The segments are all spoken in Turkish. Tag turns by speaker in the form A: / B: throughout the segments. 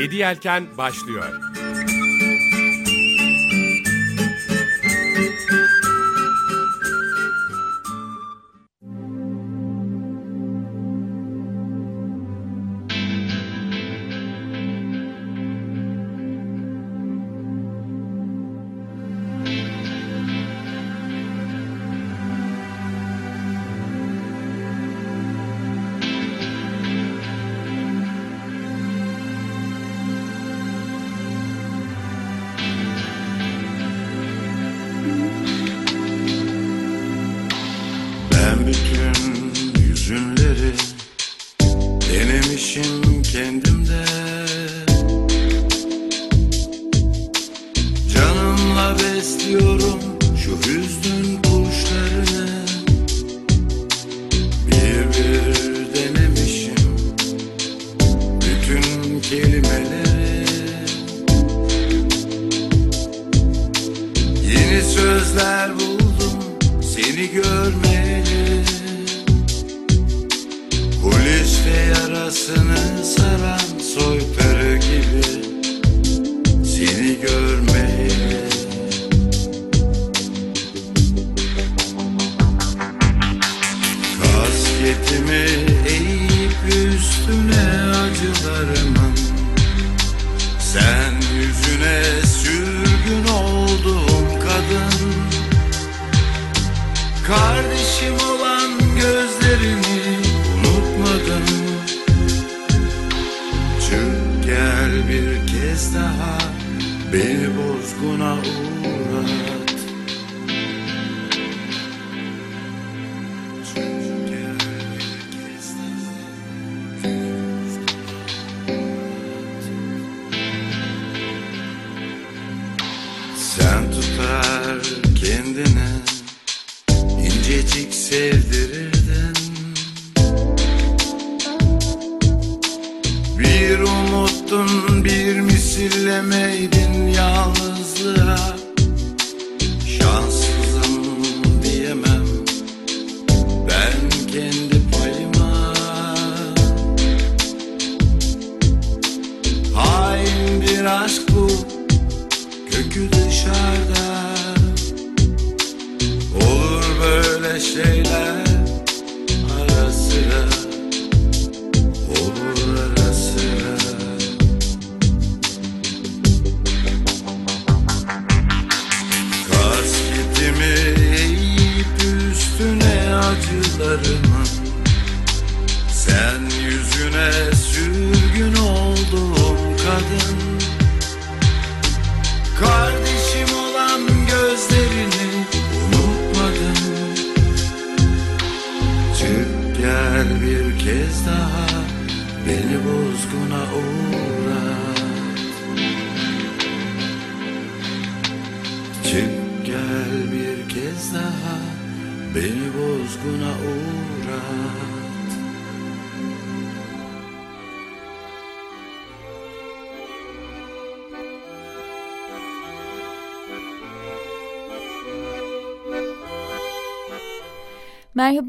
A: Yedi Yelken başlıyor.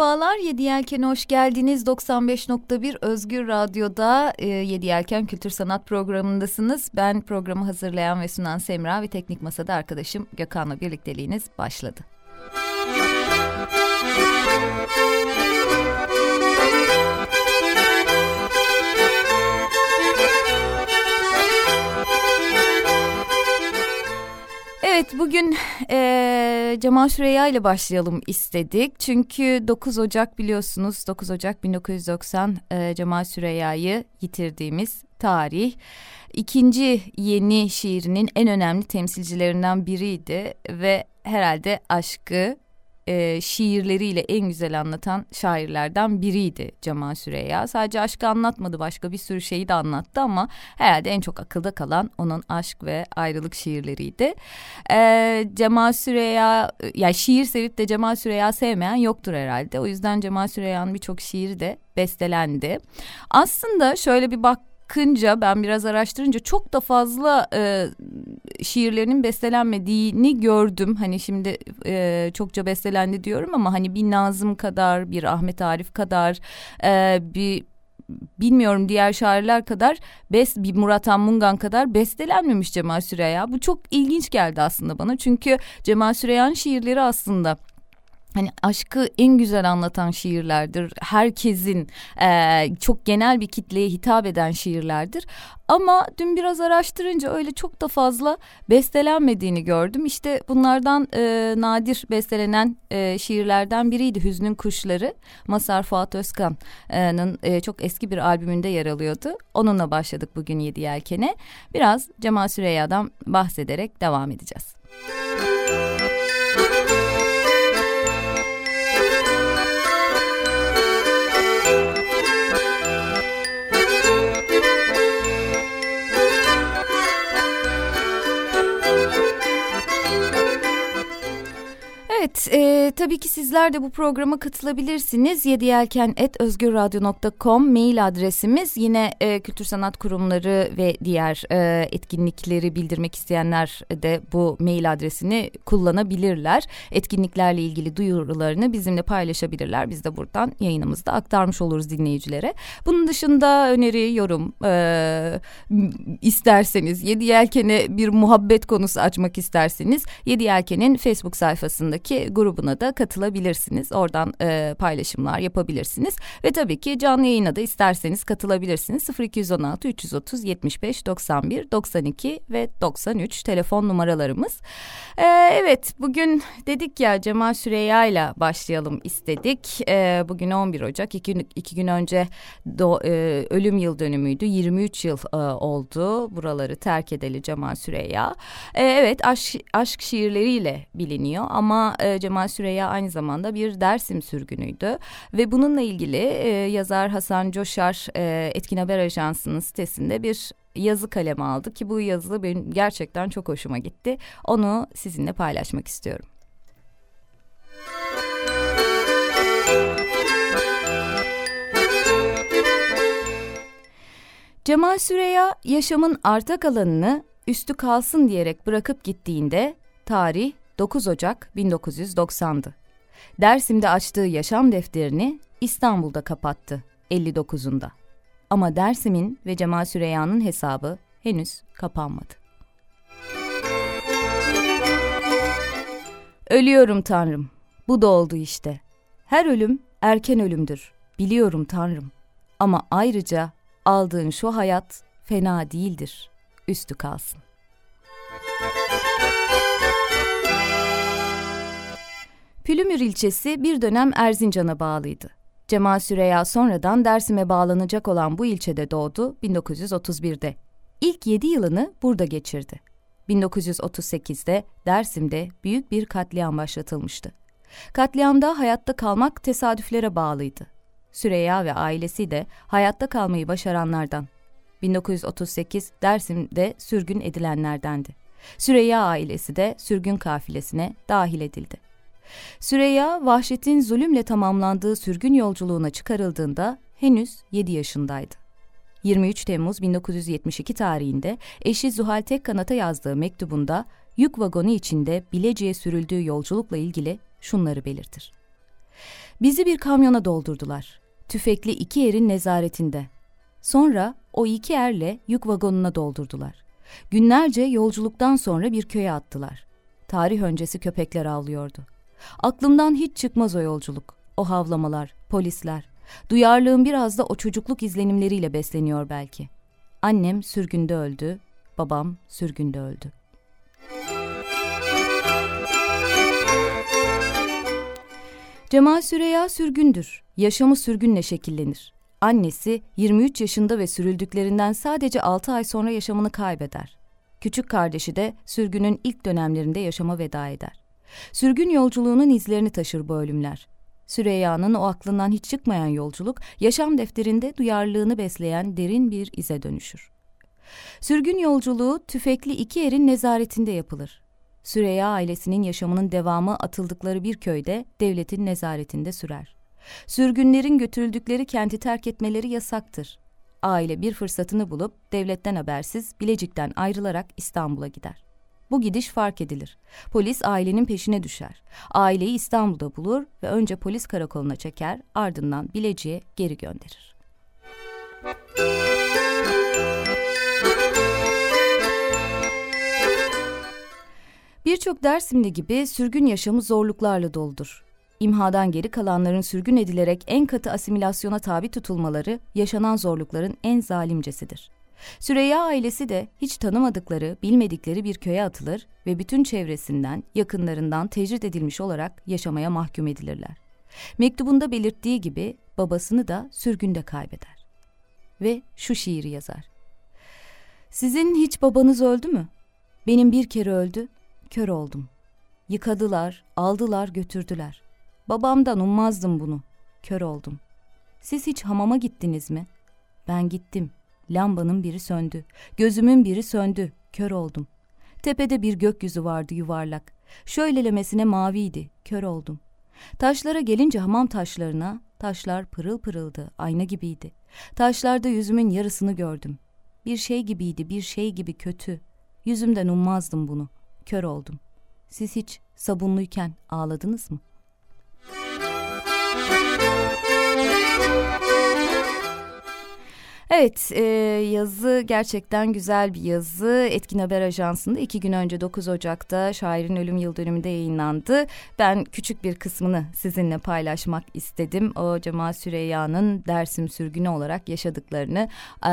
B: Merhabalar Yedi Yelken'e hoş geldiniz. 95.1 Özgür Radyo'da e, Yedi Yelken Kültür Sanat programındasınız. Ben programı hazırlayan ve sunan Semra ve Teknik Masa'da arkadaşım Gökhan'la birlikteliğiniz başladı. Evet bugün e, Cemal Süreyya ile başlayalım istedik. Çünkü 9 Ocak biliyorsunuz 9 Ocak 1990 e, Cemal Süreyya'yı yitirdiğimiz tarih. İkinci yeni şiirinin en önemli temsilcilerinden biriydi ve herhalde aşkı e, şiirleriyle en güzel anlatan şairlerden biriydi Cemal Süreyya. Sadece aşkı anlatmadı başka bir sürü şeyi de anlattı ama herhalde en çok akılda kalan onun aşk ve ayrılık şiirleriydi. E, Cemal Süreyya yani şiir sevip de Cemal Süreyya sevmeyen yoktur herhalde. O yüzden Cemal Süreyya'nın birçok şiiri de bestelendi. Aslında şöyle bir bak bakınca ben biraz araştırınca çok da fazla e, şiirlerinin bestelenmediğini gördüm. Hani şimdi e, çokça bestelendi diyorum ama hani bir Nazım kadar, bir Ahmet Arif kadar, e, bir bilmiyorum diğer şairler kadar best bir Murat Anmungan kadar bestelenmemiş Cemal Süreya. Bu çok ilginç geldi aslında bana. Çünkü Cemal Süreyya'nın şiirleri aslında hani aşkı en güzel anlatan şiirlerdir. Herkesin e, çok genel bir kitleye hitap eden şiirlerdir. Ama dün biraz araştırınca öyle çok da fazla bestelenmediğini gördüm. İşte bunlardan e, nadir bestelenen e, şiirlerden biriydi Hüznün Kuşları. Masar Fuat Özkan'ın e, çok eski bir albümünde yer alıyordu. Onunla başladık bugün Yedi Yelken'e. Biraz Cemal Süreyya'dan bahsederek devam edeceğiz. Evet, e, tabii ki sizler de bu programa katılabilirsiniz. yediyelken.özgürradyo.com mail adresimiz. Yine e, kültür sanat kurumları ve diğer e, etkinlikleri bildirmek isteyenler de bu mail adresini kullanabilirler. Etkinliklerle ilgili duyurularını bizimle paylaşabilirler. Biz de buradan yayınımızda aktarmış oluruz dinleyicilere. Bunun dışında öneri, yorum e, isterseniz, Yedi Yelken'e bir muhabbet konusu açmak isterseniz Yedi Yelken'in Facebook sayfasındaki Facebook'taki grubuna da katılabilirsiniz. Oradan e, paylaşımlar yapabilirsiniz. Ve tabii ki canlı yayına da isterseniz katılabilirsiniz. 0216 330 75 91 92 ve 93 telefon numaralarımız. E, evet bugün dedik ya Cemal Süreyya ile başlayalım istedik. E, bugün 11 Ocak iki, iki gün önce do, e, ölüm yıl dönümüydü. 23 yıl e, oldu buraları terk edeli Cemal Süreyya. E, evet aşk, aşk şiirleriyle biliniyor ama e, Cemal Süreyya aynı zamanda bir Dersim sürgünüydü. Ve bununla ilgili e, yazar Hasan Coşar e, Etkin Haber Ajansı'nın sitesinde bir yazı kalemi aldı ki bu yazı benim gerçekten çok hoşuma gitti. Onu sizinle paylaşmak istiyorum. Cemal Süreya yaşamın arta kalanını üstü kalsın diyerek bırakıp gittiğinde tarih 9 Ocak 1990'dı. Dersim'de açtığı yaşam defterini İstanbul'da kapattı 59'unda. Ama Dersim'in ve Cemal Süreyya'nın hesabı henüz kapanmadı. Ölüyorum Tanrım. Bu da oldu işte. Her ölüm erken ölümdür. Biliyorum Tanrım. Ama ayrıca aldığın şu hayat fena değildir. Üstü kalsın. Pülümür ilçesi bir dönem Erzincan'a bağlıydı. Cemal Süreya sonradan Dersim'e bağlanacak olan bu ilçede doğdu 1931'de. İlk yedi yılını burada geçirdi. 1938'de Dersim'de büyük bir katliam başlatılmıştı. Katliamda hayatta kalmak tesadüflere bağlıydı. Süreya ve ailesi de hayatta kalmayı başaranlardan. 1938 Dersim'de sürgün edilenlerdendi. Süreya ailesi de sürgün kafilesine dahil edildi. Süreyya, vahşetin zulümle tamamlandığı sürgün yolculuğuna çıkarıldığında henüz 7 yaşındaydı. 23 Temmuz 1972 tarihinde eşi Zuhal Tekkanat'a yazdığı mektubunda yük vagonu içinde Bilecik'e sürüldüğü yolculukla ilgili şunları belirtir. Bizi bir kamyona doldurdular. Tüfekli iki erin nezaretinde. Sonra o iki erle yük vagonuna doldurdular. Günlerce yolculuktan sonra bir köye attılar. Tarih öncesi köpekler avlıyordu. Aklımdan hiç çıkmaz o yolculuk, o havlamalar, polisler. Duyarlığım biraz da o çocukluk izlenimleriyle besleniyor belki. Annem sürgünde öldü, babam sürgünde öldü. Cemal Süreya sürgündür. Yaşamı sürgünle şekillenir. Annesi 23 yaşında ve sürüldüklerinden sadece 6 ay sonra yaşamını kaybeder. Küçük kardeşi de sürgünün ilk dönemlerinde yaşama veda eder. Sürgün yolculuğunun izlerini taşır bu ölümler. Süreyya'nın o aklından hiç çıkmayan yolculuk, yaşam defterinde duyarlılığını besleyen derin bir ize dönüşür. Sürgün yolculuğu tüfekli iki erin nezaretinde yapılır. Süreyya ailesinin yaşamının devamı atıldıkları bir köyde devletin nezaretinde sürer. Sürgünlerin götürüldükleri kenti terk etmeleri yasaktır. Aile bir fırsatını bulup devletten habersiz Bilecik'ten ayrılarak İstanbul'a gider. Bu gidiş fark edilir. Polis ailenin peşine düşer. Aileyi İstanbul'da bulur ve önce polis karakoluna çeker, ardından Bilecik'e geri gönderir. Birçok Dersimli gibi sürgün yaşamı zorluklarla doludur. İmhadan geri kalanların sürgün edilerek en katı asimilasyona tabi tutulmaları yaşanan zorlukların en zalimcesidir. Süreyya ailesi de hiç tanımadıkları, bilmedikleri bir köye atılır ve bütün çevresinden, yakınlarından tecrit edilmiş olarak yaşamaya mahkum edilirler. Mektubunda belirttiği gibi babasını da sürgünde kaybeder. Ve şu şiiri yazar. Sizin hiç babanız öldü mü? Benim bir kere öldü, kör oldum. Yıkadılar, aldılar, götürdüler. Babamdan ummazdım bunu, kör oldum. Siz hiç hamama gittiniz mi? Ben gittim, lambanın biri söndü, gözümün biri söndü, kör oldum. Tepede bir gökyüzü vardı yuvarlak. Şöylelemesine maviydi, kör oldum. Taşlara gelince hamam taşlarına, taşlar pırıl pırıldı, ayna gibiydi. Taşlarda yüzümün yarısını gördüm. Bir şey gibiydi, bir şey gibi kötü. Yüzümden ummazdım bunu. Kör oldum. Siz hiç sabunluyken ağladınız mı? Evet, e, yazı gerçekten güzel bir yazı. Etkin Haber Ajansı'nda iki gün önce 9 Ocak'ta şairin ölüm yıl dönümünde yayınlandı. Ben küçük bir kısmını sizinle paylaşmak istedim. O Cemal Süreyya'nın Dersim sürgünü olarak yaşadıklarını e,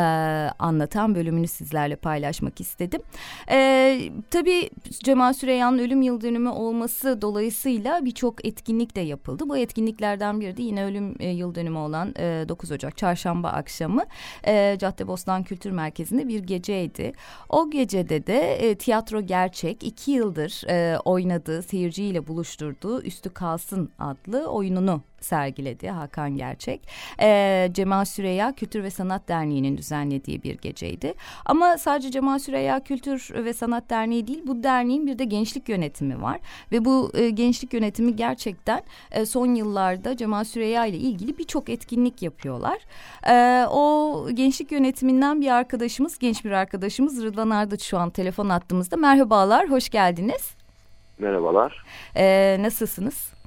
B: anlatan bölümünü sizlerle paylaşmak istedim. E, tabii Cemal Süreyya'nın ölüm yıl dönümü olması dolayısıyla birçok etkinlik de yapıldı. Bu etkinliklerden biri de yine ölüm e, yıl dönümü olan e, 9 Ocak çarşamba akşamı e, Caddebostan Kültür Merkezi'nde bir geceydi. O gecede de e, tiyatro gerçek iki yıldır e, oynadığı seyirciyle buluşturduğu Üstü Kalsın adlı oyununu sergiledi Hakan Gerçek. E, Cemal Süreya Kültür ve Sanat Derneği'nin düzenlediği bir geceydi. Ama sadece Cemal Süreya Kültür ve Sanat Derneği değil bu derneğin bir de gençlik yönetimi var. Ve bu e, gençlik yönetimi gerçekten e, son yıllarda Cemal Süreya ile ilgili birçok etkinlik yapıyorlar. E, o gençlik yönetiminden bir arkadaşımız, genç bir arkadaşımız Rıdvan Ardıç şu an telefon attığımızda. Merhabalar, hoş geldiniz.
C: Merhabalar.
B: E, nasılsınız?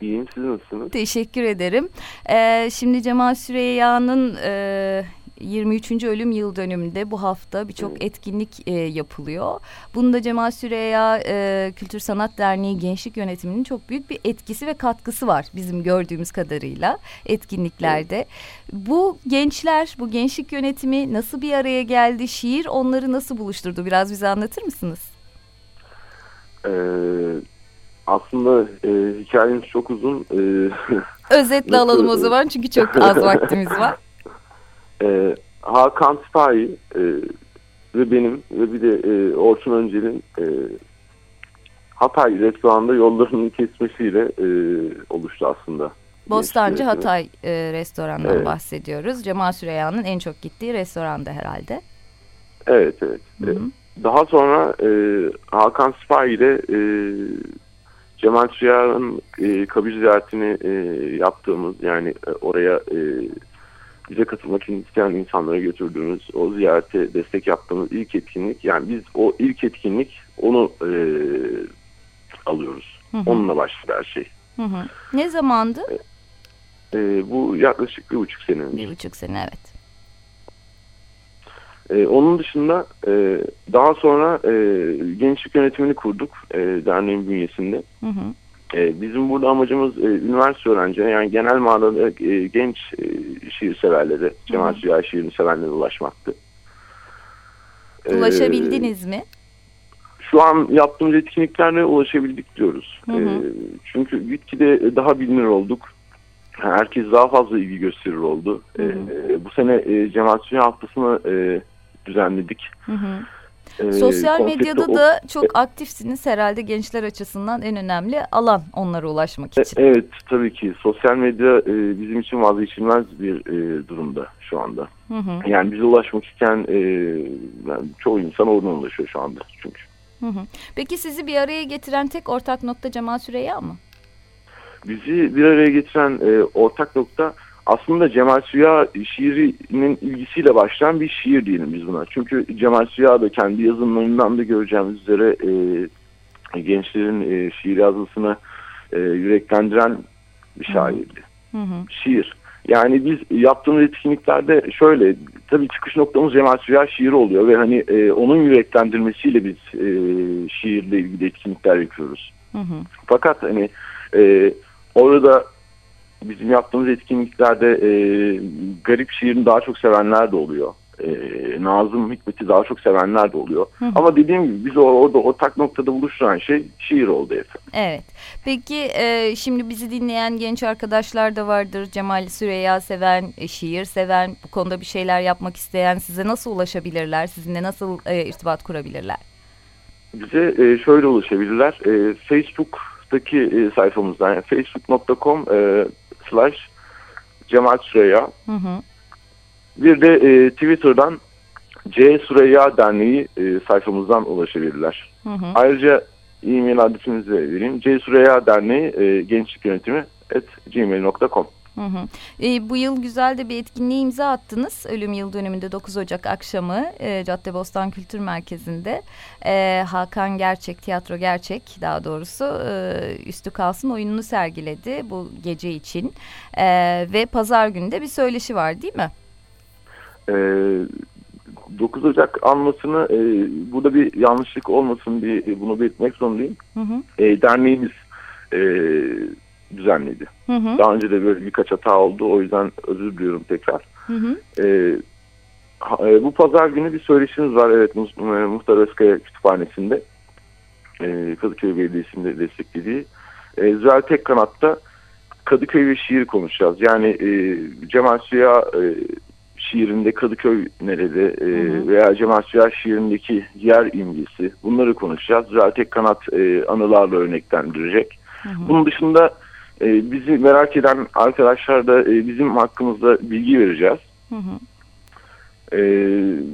C: İyiyim, siz nasılsınız?
B: Teşekkür ederim. Ee, şimdi Cemal Süreyya'nın e, 23. ölüm yıl dönümünde bu hafta birçok etkinlik e, yapılıyor. Bunda Cemal Süreyya e, Kültür Sanat Derneği Gençlik Yönetimi'nin çok büyük bir etkisi ve katkısı var bizim gördüğümüz kadarıyla etkinliklerde. Evet. Bu gençler, bu gençlik yönetimi nasıl bir araya geldi? Şiir onları nasıl buluşturdu? Biraz bize anlatır mısınız?
C: Ee, aslında e, hikayemiz çok uzun. E,
B: Özetle alalım o zaman çünkü çok az vaktimiz var.
C: E, Hakan Sipahi e, ve benim ve bir de e, Orçun Öncel'in e, Hatay restoranda yollarının kesmesiyle e, oluştu aslında.
B: Bostancı Hatay e, restoranından evet. bahsediyoruz. Cemal Süreyya'nın en çok gittiği restoranda herhalde.
C: Evet, evet. Hı -hı. Daha sonra e, Hakan Sipahi ile e, Cemal Süreyya'nın e, kabir ziyaretini e, yaptığımız yani e, oraya e, bize katılmak isteyen insanlara götürdüğümüz, o ziyarete destek yaptığımız ilk etkinlik. Yani biz o ilk etkinlik onu e, alıyoruz. Hı hı. Onunla başladı her şey.
B: Hı hı. Ne zamandı?
C: E, e, bu yaklaşık bir buçuk sene önce.
B: Bir buçuk sene evet.
C: E, onun dışında e, daha sonra e, gençlik yönetimini kurduk e, derneğin bünyesinde. Hı hı. E, bizim burada amacımız e, üniversite öğrencileri yani genel manada e, genç e, şiir severleri, Cemal Süya şiirini sevenlere ulaşmaktı.
B: Ulaşabildiniz
C: e,
B: mi?
C: Şu an yaptığımız etkinliklerle ulaşabildik diyoruz. Hı hı. E, çünkü gitgide daha bilinir olduk. Herkes daha fazla ilgi gösterir oldu. Hı hı. E, bu sene e, Cemal Süya haftasını e, düzenledik. Hı hı.
B: Ee, Sosyal medyada da çok aktifsiniz herhalde gençler açısından en önemli alan onlara ulaşmak e, için.
C: Evet tabii ki sosyal medya e, bizim için vazgeçilmez bir e, durumda şu anda. Hı hı. Yani bize ulaşmak isteyen e, yani çoğu insan oradan ulaşıyor şu anda çünkü.
B: Hı hı. Peki sizi bir araya getiren tek ortak nokta Cemal Süreyya mı?
C: Bizi bir araya getiren e, ortak nokta aslında Cemal Süya şiirinin ilgisiyle başlayan bir şiir diyelim biz buna. Çünkü Cemal Süya da kendi yazımlarından da göreceğimiz üzere e, gençlerin e, şiir yazısını e, yüreklendiren bir şairdi. Hı hı. Şiir. Yani biz yaptığımız etkinliklerde şöyle tabii çıkış noktamız Cemal Süreya şiir oluyor ve hani e, onun yüreklendirmesiyle biz e, şiirle ilgili etkinlikler yapıyoruz. Hı hı. Fakat hani e, orada bizim yaptığımız etkinliklerde e, garip şiirini daha çok sevenler de oluyor e, Nazım Hikmet'i daha çok sevenler de oluyor. Hı hı. Ama dediğim gibi biz orada ortak noktada buluşturan şey şiir oldu efendim.
B: Evet. Peki e, şimdi bizi dinleyen genç arkadaşlar da vardır. Cemal Süreyya seven, e, şiir seven, bu konuda bir şeyler yapmak isteyen size nasıl ulaşabilirler? Sizinle nasıl e, irtibat kurabilirler?
C: Bize e, şöyle ulaşabilirler. E, Facebook'taki e, sayfamızdan yani facebook.com e, slash Cemal Süreyya. Hı hı. Bir de e, Twitter'dan C Süreyya Derneği e, sayfamızdan ulaşabilirler. Hı hı. Ayrıca e-mail adresimizi de vereyim. C Süreyya Derneği e, Gençlik Yönetimi at gmail.com. Hı hı.
B: E, bu yıl güzel de bir etkinliğe imza attınız. Ölüm yıl dönümünde 9 Ocak akşamı e, Caddebostan Kültür Merkezi'nde e, Hakan Gerçek, Tiyatro Gerçek daha doğrusu e, Üstü Kalsın oyununu sergiledi bu gece için. E, ve pazar günü de bir söyleşi var değil mi?
C: e, ee, 9 Ocak anmasını e, burada bir yanlışlık olmasın diye bunu belirtmek zorundayım. Hı hı. E, derneğimiz e, düzenledi. Hı hı. Daha önce de böyle birkaç hata oldu. O yüzden özür diliyorum tekrar. Hı hı. E, e, bu pazar günü bir söyleşimiz var. Evet Muhtar Özkaya Kütüphanesi'nde. E, Kadıköy Belediyesi'nin de desteklediği. E, Zühal Tek Kanat'ta Kadıköy ve şiir konuşacağız. Yani e, Cemal Suya e, şiirinde Kadıköy nerede e, veya Cemal Sürer şiirindeki yer imgesi bunları konuşacağız. Züratek Kanat e, anılarla örneklendirecek. Hı hı. Bunun dışında e, bizi merak eden arkadaşlar da e, bizim hakkımızda bilgi vereceğiz. Hı hı. Ee,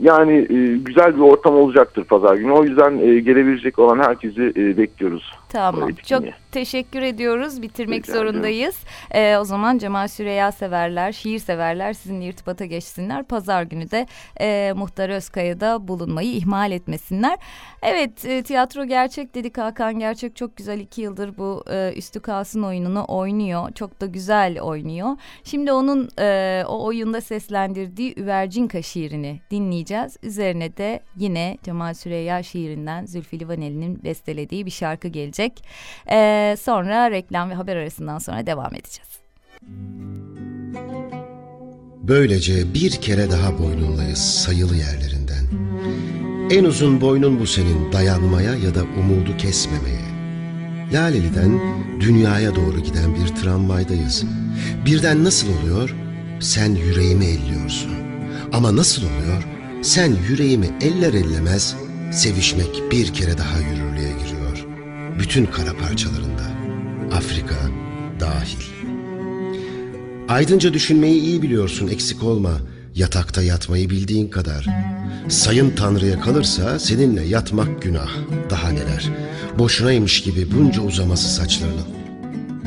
C: yani e, güzel bir ortam olacaktır pazar günü. O yüzden e, gelebilecek olan herkesi e, bekliyoruz.
B: Tamam. Çok teşekkür ediyoruz. Bitirmek Rica zorundayız. Ee, o zaman Cemal Süreya severler, şiir severler sizinle irtibata geçsinler. Pazar günü de e, Muhtar Özkaya'da bulunmayı ihmal etmesinler. Evet e, tiyatro gerçek dedik Hakan Gerçek çok güzel iki yıldır bu e, Üstü Kalsın oyununu oynuyor. Çok da güzel oynuyor. Şimdi onun e, o oyunda seslendirdiği Üvercinka şiirini dinleyeceğiz. Üzerine de yine Cemal Süreya şiirinden Zülfü Livaneli'nin bestelediği bir şarkı gelecek. E, sonra reklam ve haber arasından sonra devam edeceğiz.
D: Böylece bir kere daha boynundayız sayılı yerlerinden. En uzun boynun bu senin dayanmaya ya da umudu kesmemeye. Laleli'den dünyaya doğru giden bir tramvaydayız. Birden nasıl oluyor? Sen yüreğimi elliyorsun. Ama nasıl oluyor? Sen yüreğimi eller ellemez, sevişmek bir kere daha giriyor. Bütün kara parçalarında. Afrika dahil. Aydınca düşünmeyi iyi biliyorsun eksik olma. Yatakta yatmayı bildiğin kadar. Sayın Tanrı'ya kalırsa seninle yatmak günah. Daha neler. Boşunaymış gibi bunca uzaması saçlarının.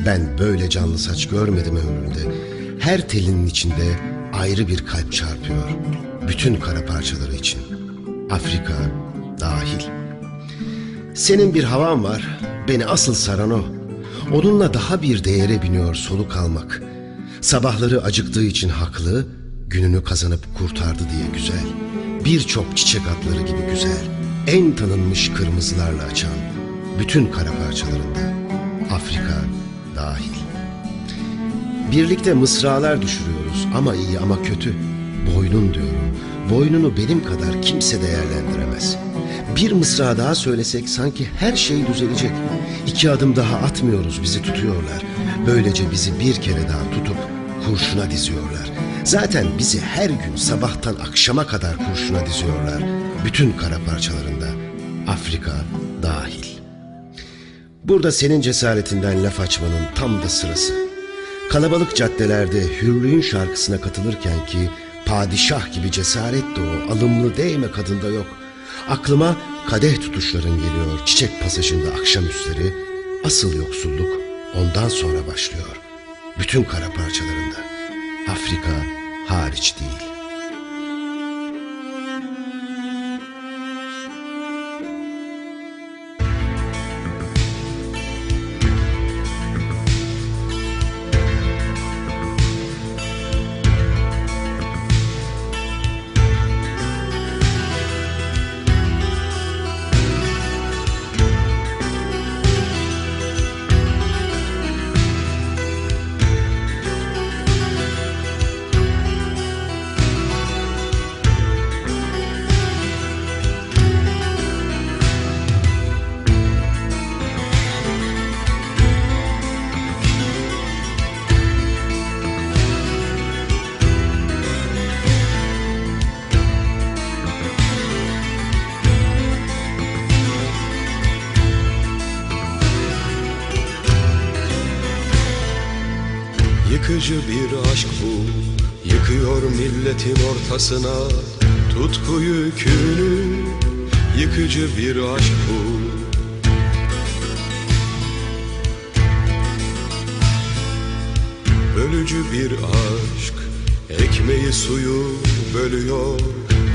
D: Ben böyle canlı saç görmedim ömrümde. Her telinin içinde ayrı bir kalp çarpıyor. Bütün kara parçaları için. Afrika dahil. Senin bir havan var. Beni asıl saran o. Onunla daha bir değere biniyor soluk almak. Sabahları acıktığı için haklı, gününü kazanıp kurtardı diye güzel. Birçok çiçek atları gibi güzel. En tanınmış kırmızılarla açan bütün kara parçalarında. Afrika dahil. Birlikte mısralar düşürüyoruz ama iyi ama kötü. Boynun diyorum. Boynunu benim kadar kimse değerlendiremez. Bir mısra daha söylesek sanki her şey düzelecek. İki adım daha atmıyoruz bizi tutuyorlar. Böylece bizi bir kere daha tutup kurşuna diziyorlar. Zaten bizi her gün sabahtan akşama kadar kurşuna diziyorlar. Bütün kara parçalarında. Afrika dahil. Burada senin cesaretinden laf açmanın tam da sırası. Kalabalık caddelerde hürlüğün şarkısına katılırken ki padişah gibi cesaret de o alımlı değme kadında yok. Aklıma kadeh tutuşların geliyor çiçek pasajında akşamüstleri. Asıl yoksulluk ondan sonra başlıyor. Bütün kara parçalarında. Afrika hariç değil.
E: Yıkıcı bir aşk bu. Yıkıyor milletin ortasına Tutkuyu künü Yıkıcı bir aşk bu. Bölücü bir aşk Ekmeği suyu bölüyor.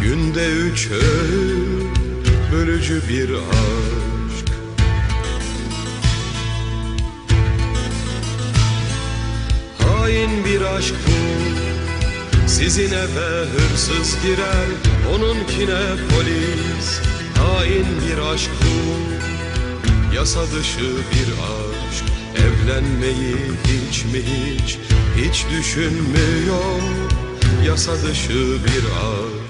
E: Günde üç öğün Bölücü bir aşk Hain bir aşk bu Sizin eve hırsız girer Onunkine polis. Hain bir aşk bu Yasa dışı bir aşk. Evlenmeyi hiç mi hiç Hiç düşünmüyor. Yasa dışı bir aşk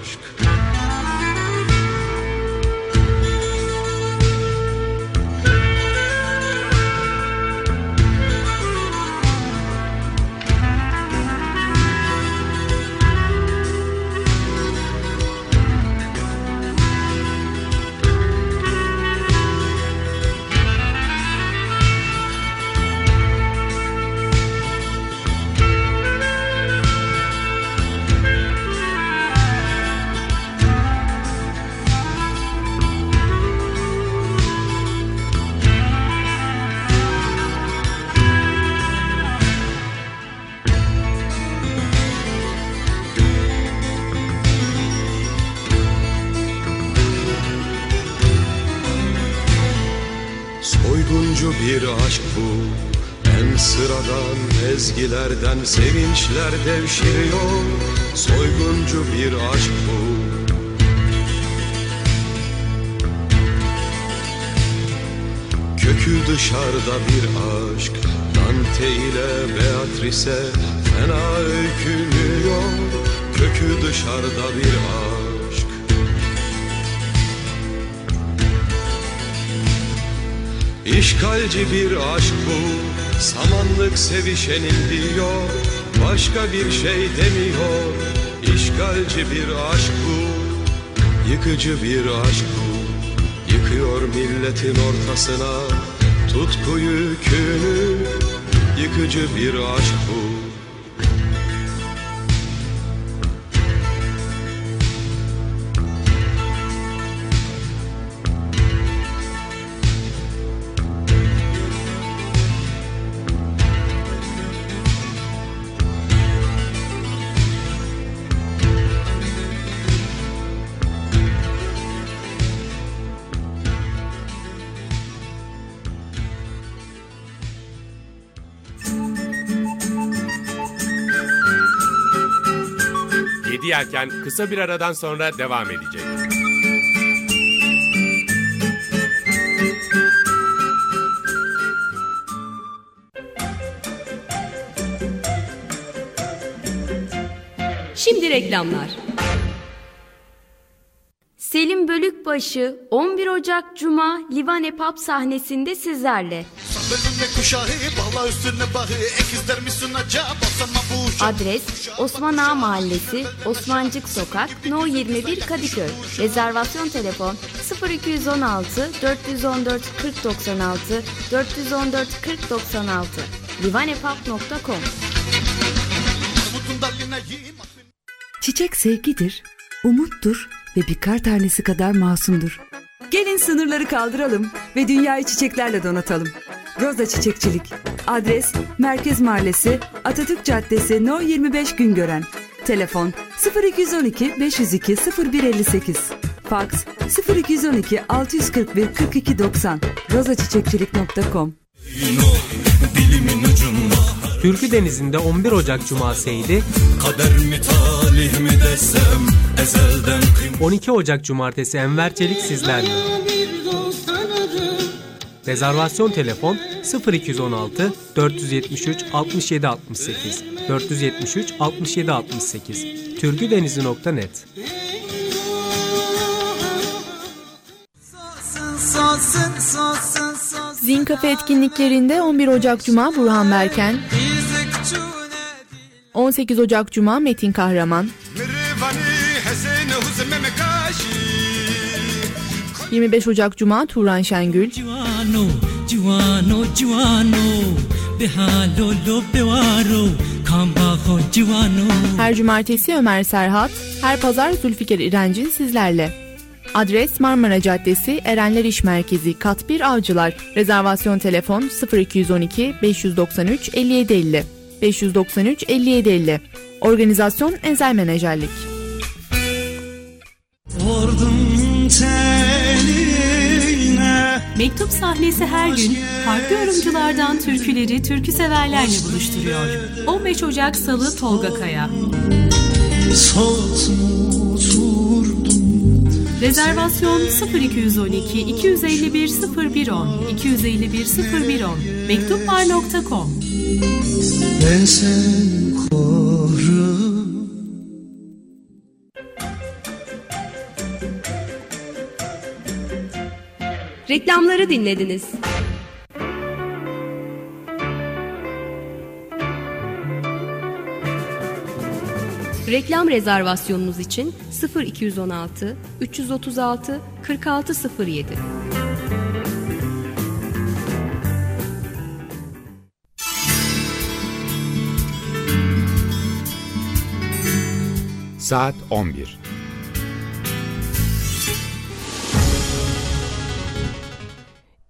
E: ezgilerden sevinçler devşiriyor Soyguncu bir aşk bu. Kökü dışarıda bir aşk Dante ile Beatrice fena öykünüyor. Kökü dışarıda bir aşk. İşgalci bir aşk bu Samanlık sevişenin diyor Başka bir şey demiyor. İşgalci bir aşk bu Yıkıcı bir aşk bu. Yıkıyor milletin ortasına Tutkuyu künü Yıkıcı bir aşk bu
F: Yedi Yelken kısa bir aradan sonra devam edecek.
G: Şimdi reklamlar.
H: Selim Bölükbaşı 11 Ocak Cuma Livan Epap sahnesinde sizlerle.
I: Belinde kuşağı, bağla üstüne bağı, ekizler mi sunacak.
H: Adres Osman Ağa Mahallesi, Osmancık Sokak, No 21 Kadıköy. Rezervasyon telefon 0216 414 4096 414 4096 livanepap.com
I: Armutun dalına yiyin,
J: Çiçek sevgidir, umuttur ve bir kar tanesi kadar masumdur. Gelin sınırları kaldıralım ve dünyayı çiçeklerle donatalım. Roza Çiçekçilik. Adres Merkez Mahallesi, Atatürk Caddesi No 25 Güngören. Telefon 0212 502 0158. Fax 0212 641 42 90. rozaçiçekçilik.com
K: Türkü Denizi'nde 11 Ocak Cuması'ydı.
I: Kader mi talih mi desem, ezelden kıyım.
K: 12 Ocak Cumartesi Enver Çelik sizlerle. Rezervasyon telefon 0216 473 67 68 473 67 68 türküdenizi.net
L: Zinkafe etkinliklerinde 11 Ocak Cuma Burhan Berken, 18 Ocak Cuma Metin Kahraman, 25 Ocak Cuma Turan Şengül, Her cumartesi Ömer Serhat, her pazar Zülfikar İrencin sizlerle. Adres Marmara Caddesi Erenler İş Merkezi Kat 1 Avcılar. Rezervasyon telefon 0212 593 5750 593 5750. Organizasyon Enzel Menajerlik.
M: Mektup sahnesi her gün farklı yorumculardan türküleri türkü severlerle buluşturuyor. 15 Ocak Salı Tolga Kaya. Rezervasyon 0212 251 0110 251 0110 mektuplar.com Ben sen koru
H: Reklamları dinlediniz. Reklam rezervasyonunuz için 0216 336 4607.
A: Saat 11.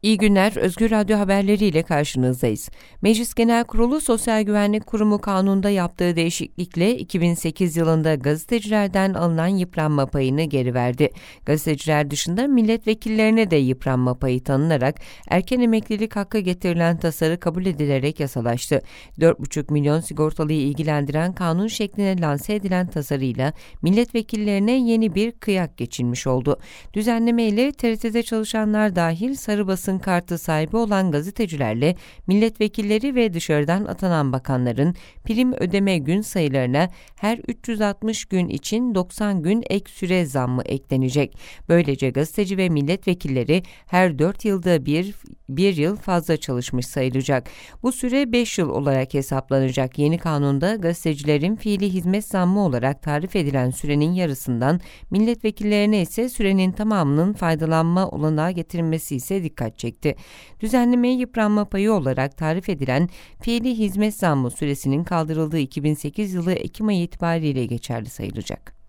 N: İyi günler, Özgür Radyo haberleri ile karşınızdayız. Meclis Genel Kurulu Sosyal Güvenlik Kurumu kanunda yaptığı değişiklikle 2008 yılında gazetecilerden alınan yıpranma payını geri verdi. Gazeteciler dışında milletvekillerine de yıpranma payı tanınarak erken emeklilik hakkı getirilen tasarı kabul edilerek yasalaştı. 4,5 milyon sigortalıyı ilgilendiren kanun şekline lanse edilen tasarıyla milletvekillerine yeni bir kıyak geçilmiş oldu. Düzenleme ile TRT'de çalışanlar dahil sarı basın kartı sahibi olan gazetecilerle milletvekilleri ve dışarıdan atanan bakanların prim ödeme gün sayılarına her 360 gün için 90 gün ek süre zammı eklenecek. Böylece gazeteci ve milletvekilleri her 4 yılda bir, bir yıl fazla çalışmış sayılacak. Bu süre 5 yıl olarak hesaplanacak. Yeni kanunda gazetecilerin fiili hizmet zammı olarak tarif edilen sürenin yarısından milletvekillerine ise sürenin tamamının faydalanma olanağı getirilmesi ise dikkat çekti. Düzenlemeye yıpranma payı olarak tarif edilen fiili hizmet zammı süresinin kaldırıldığı 2008 yılı Ekim ayı itibariyle geçerli sayılacak.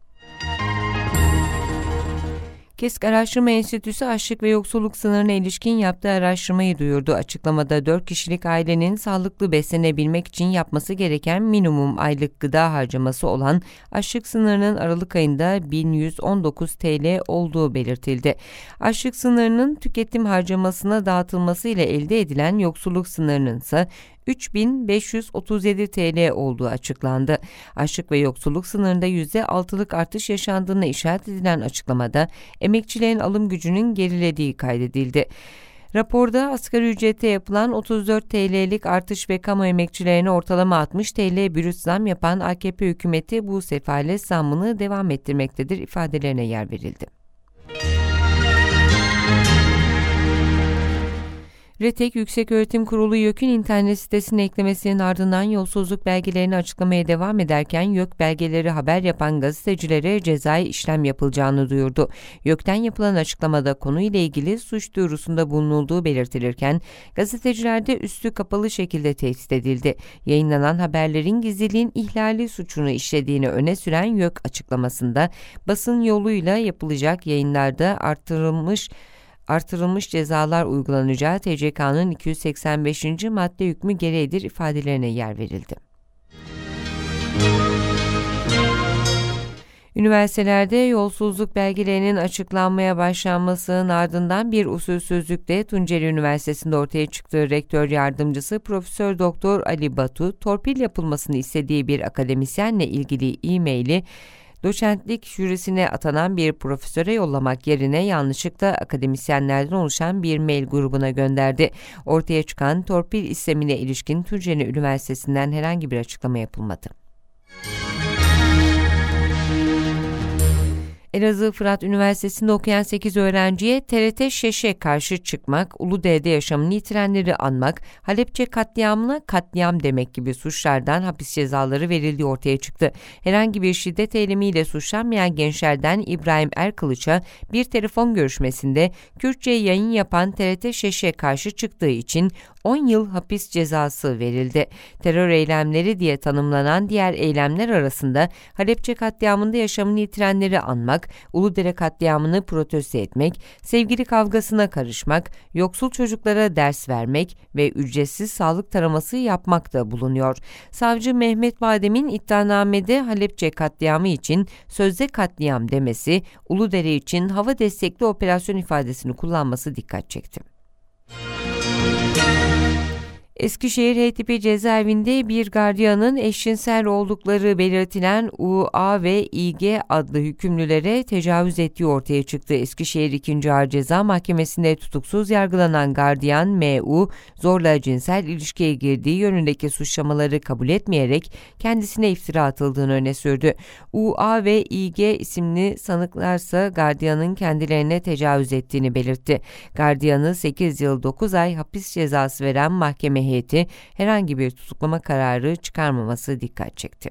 N: KESK Araştırma Enstitüsü açlık ve yoksulluk sınırına ilişkin yaptığı araştırmayı duyurdu. Açıklamada 4 kişilik ailenin sağlıklı beslenebilmek için yapması gereken minimum aylık gıda harcaması olan açlık sınırının Aralık ayında 1119 TL olduğu belirtildi. Açlık sınırının tüketim harcamasına dağıtılması ile elde edilen yoksulluk sınırının ise 3537 TL olduğu açıklandı. Açlık ve yoksulluk sınırında %6'lık artış yaşandığına işaret edilen açıklamada emekçilerin alım gücünün gerilediği kaydedildi. Raporda asgari ücrete yapılan 34 TL'lik artış ve kamu emekçilerine ortalama 60 TL bürüt zam yapan AKP hükümeti bu sefalet zammını devam ettirmektedir ifadelerine yer verildi. RETEK Yükseköğretim Kurulu YÖK'ün internet sitesine eklemesinin ardından yolsuzluk belgelerini açıklamaya devam ederken YÖK belgeleri haber yapan gazetecilere cezai işlem yapılacağını duyurdu. YÖK'ten yapılan açıklamada konuyla ilgili suç duyurusunda bulunulduğu belirtilirken gazetecilerde üstü kapalı şekilde tehdit edildi. Yayınlanan haberlerin gizliliğin ihlali suçunu işlediğini öne süren YÖK açıklamasında basın yoluyla yapılacak yayınlarda artırılmış artırılmış cezalar uygulanacağı TCK'nın 285. madde hükmü gereğidir ifadelerine yer verildi. Üniversitelerde yolsuzluk belgelerinin açıklanmaya başlanmasının ardından bir usulsüzlükle Tunceli Üniversitesi'nde ortaya çıktığı rektör yardımcısı Profesör Doktor Ali Batu, torpil yapılmasını istediği bir akademisyenle ilgili e-maili doçentlik jürisine atanan bir profesöre yollamak yerine yanlışlıkla akademisyenlerden oluşan bir mail grubuna gönderdi. Ortaya çıkan torpil istemine ilişkin Tunceli Üniversitesi'nden herhangi bir açıklama yapılmadı. Elazığ Fırat Üniversitesi'nde okuyan 8 öğrenciye TRT Şeş'e karşı çıkmak, Uludağ'da yaşamını yitirenleri anmak, Halepçe katliamına katliam demek gibi suçlardan hapis cezaları verildiği ortaya çıktı. Herhangi bir şiddet eylemiyle suçlanmayan gençlerden İbrahim Erkılıç'a bir telefon görüşmesinde Kürtçe yayın yapan TRT Şeş'e karşı çıktığı için 10 yıl hapis cezası verildi. Terör eylemleri diye tanımlanan diğer eylemler arasında Halepçe katliamında yaşamını yitirenleri anmak, Uludere katliamını protesto etmek, sevgili kavgasına karışmak, yoksul çocuklara ders vermek ve ücretsiz sağlık taraması yapmak da bulunuyor. Savcı Mehmet Badem'in iddianamede Halepçe katliamı için sözde katliam demesi, Uludere için hava destekli operasyon ifadesini kullanması dikkat çekti. Eskişehir HTP cezaevinde bir gardiyanın eşcinsel oldukları belirtilen UA ve İG adlı hükümlülere tecavüz ettiği ortaya çıktı. Eskişehir 2. Ağır Ceza Mahkemesi'nde tutuksuz yargılanan gardiyan MU zorla cinsel ilişkiye girdiği yönündeki suçlamaları kabul etmeyerek kendisine iftira atıldığını öne sürdü. UA ve İG isimli sanıklarsa gardiyanın kendilerine tecavüz ettiğini belirtti. Gardiyanı 8 yıl 9 ay hapis cezası veren mahkeme heyeti herhangi bir tutuklama kararı çıkarmaması dikkat çekti.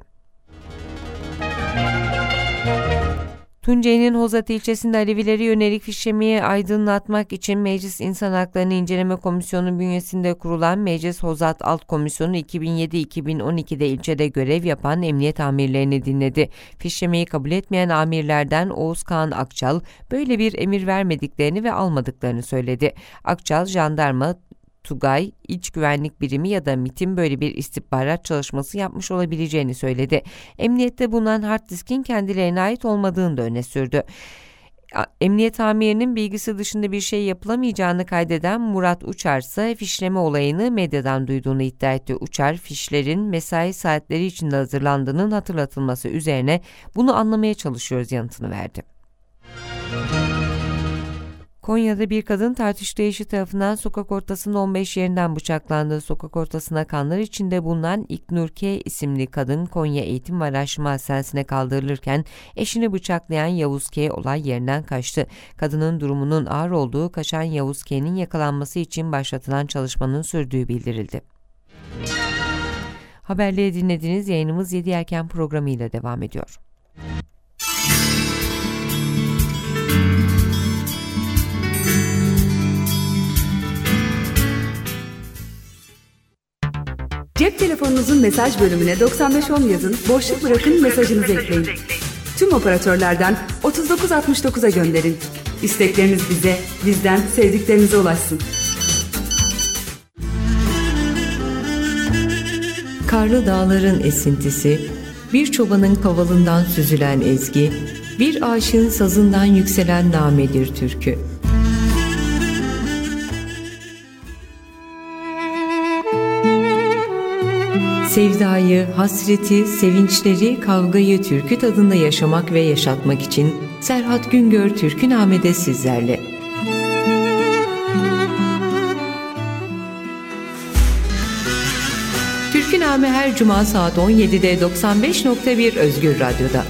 N: Tunceli'nin Hozat ilçesinde Alevilere yönelik fişlemeyi aydınlatmak için Meclis İnsan Haklarını İnceleme Komisyonu bünyesinde kurulan Meclis Hozat Alt Komisyonu 2007-2012'de ilçede görev yapan emniyet amirlerini dinledi. Fişlemeyi kabul etmeyen amirlerden Oğuz Kağan Akçal böyle bir emir vermediklerini ve almadıklarını söyledi. Akçal, jandarma, Tugay, İç Güvenlik Birimi ya da MIT'in böyle bir istihbarat çalışması yapmış olabileceğini söyledi. Emniyette bulunan hard diskin kendilerine ait olmadığını da öne sürdü. Emniyet amirinin bilgisi dışında bir şey yapılamayacağını kaydeden Murat Uçar ise fişleme olayını medyadan duyduğunu iddia etti. Uçar, fişlerin mesai saatleri içinde hazırlandığının hatırlatılması üzerine bunu anlamaya çalışıyoruz yanıtını verdi. Konya'da bir kadın tartıştığı eşi tarafından sokak ortasında 15 yerinden bıçaklandı. Sokak ortasına kanlar içinde bulunan İknur K. isimli kadın Konya Eğitim ve Araştırma Hastanesi'ne kaldırılırken eşini bıçaklayan Yavuz K. olay yerinden kaçtı. Kadının durumunun ağır olduğu kaçan Yavuz K.'nin yakalanması için başlatılan çalışmanın sürdüğü bildirildi. Haberleri dinlediğiniz yayınımız 7 Erken programıyla devam ediyor.
J: Cep telefonunuzun mesaj bölümüne 9510 yazın, boşluk bırakın mesajınızı ekleyin. Tüm operatörlerden 3969'a gönderin. İstekleriniz bize, bizden sevdiklerinize ulaşsın.
N: Karlı dağların esintisi, bir çobanın kavalından süzülen ezgi, bir aşığın sazından yükselen namedir türkü. Sevdayı, hasreti, sevinçleri, kavgayı türkü tadında yaşamak ve yaşatmak için Serhat Güngör Türküname'de sizlerle. Türküname her cuma saat 17'de 95.1 Özgür Radyo'da.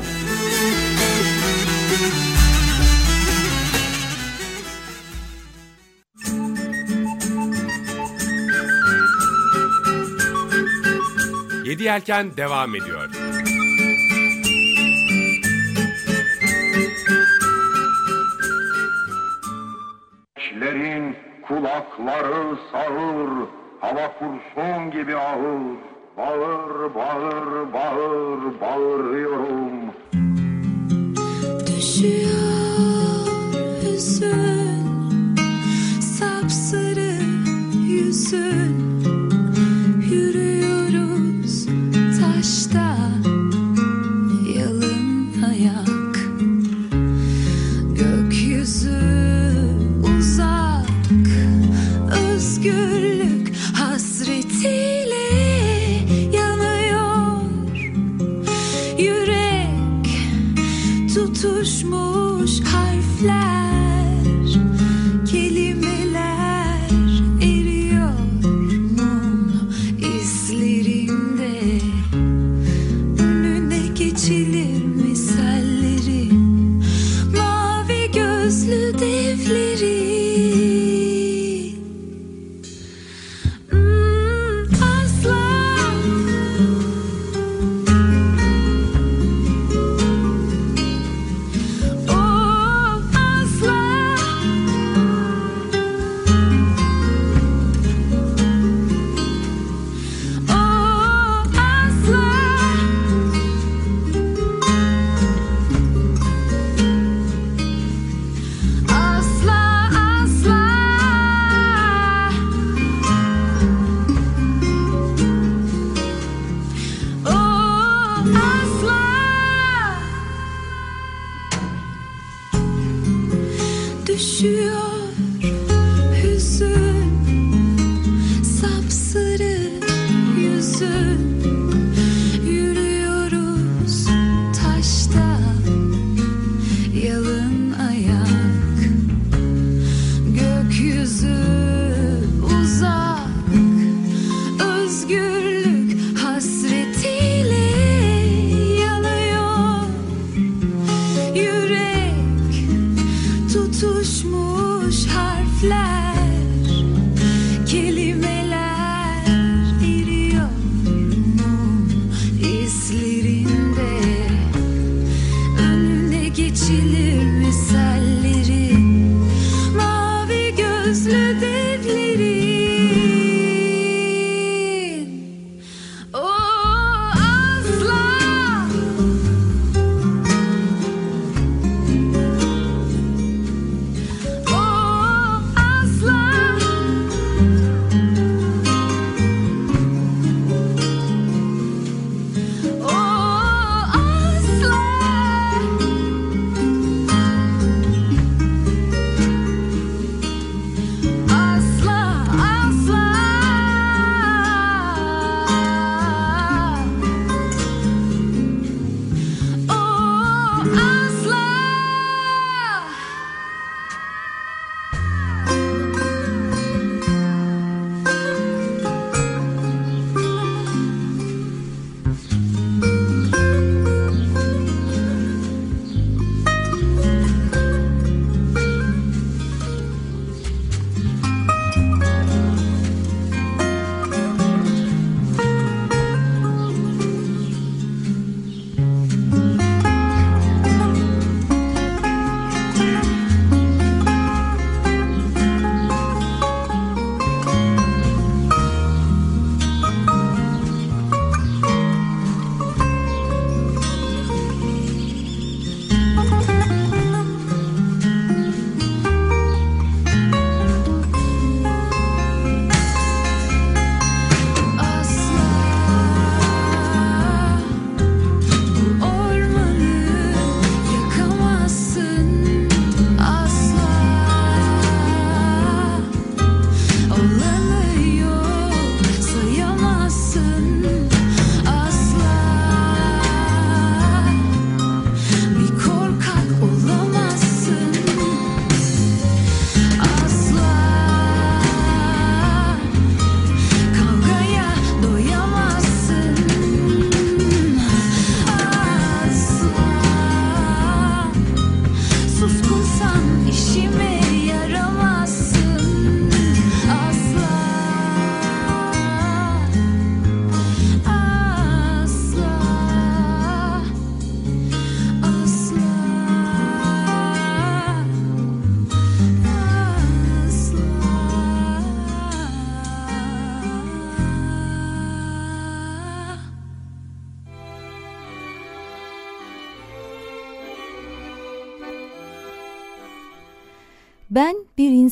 A: 7 Yelken devam ediyor.
O: Kişilerin kulakları sağır, hava kurşun gibi ağır. Bağır, bağır, bağır, bağırıyorum.
P: Düşüyor hüzün, sapsarı yüzün. Üşüyor hüzün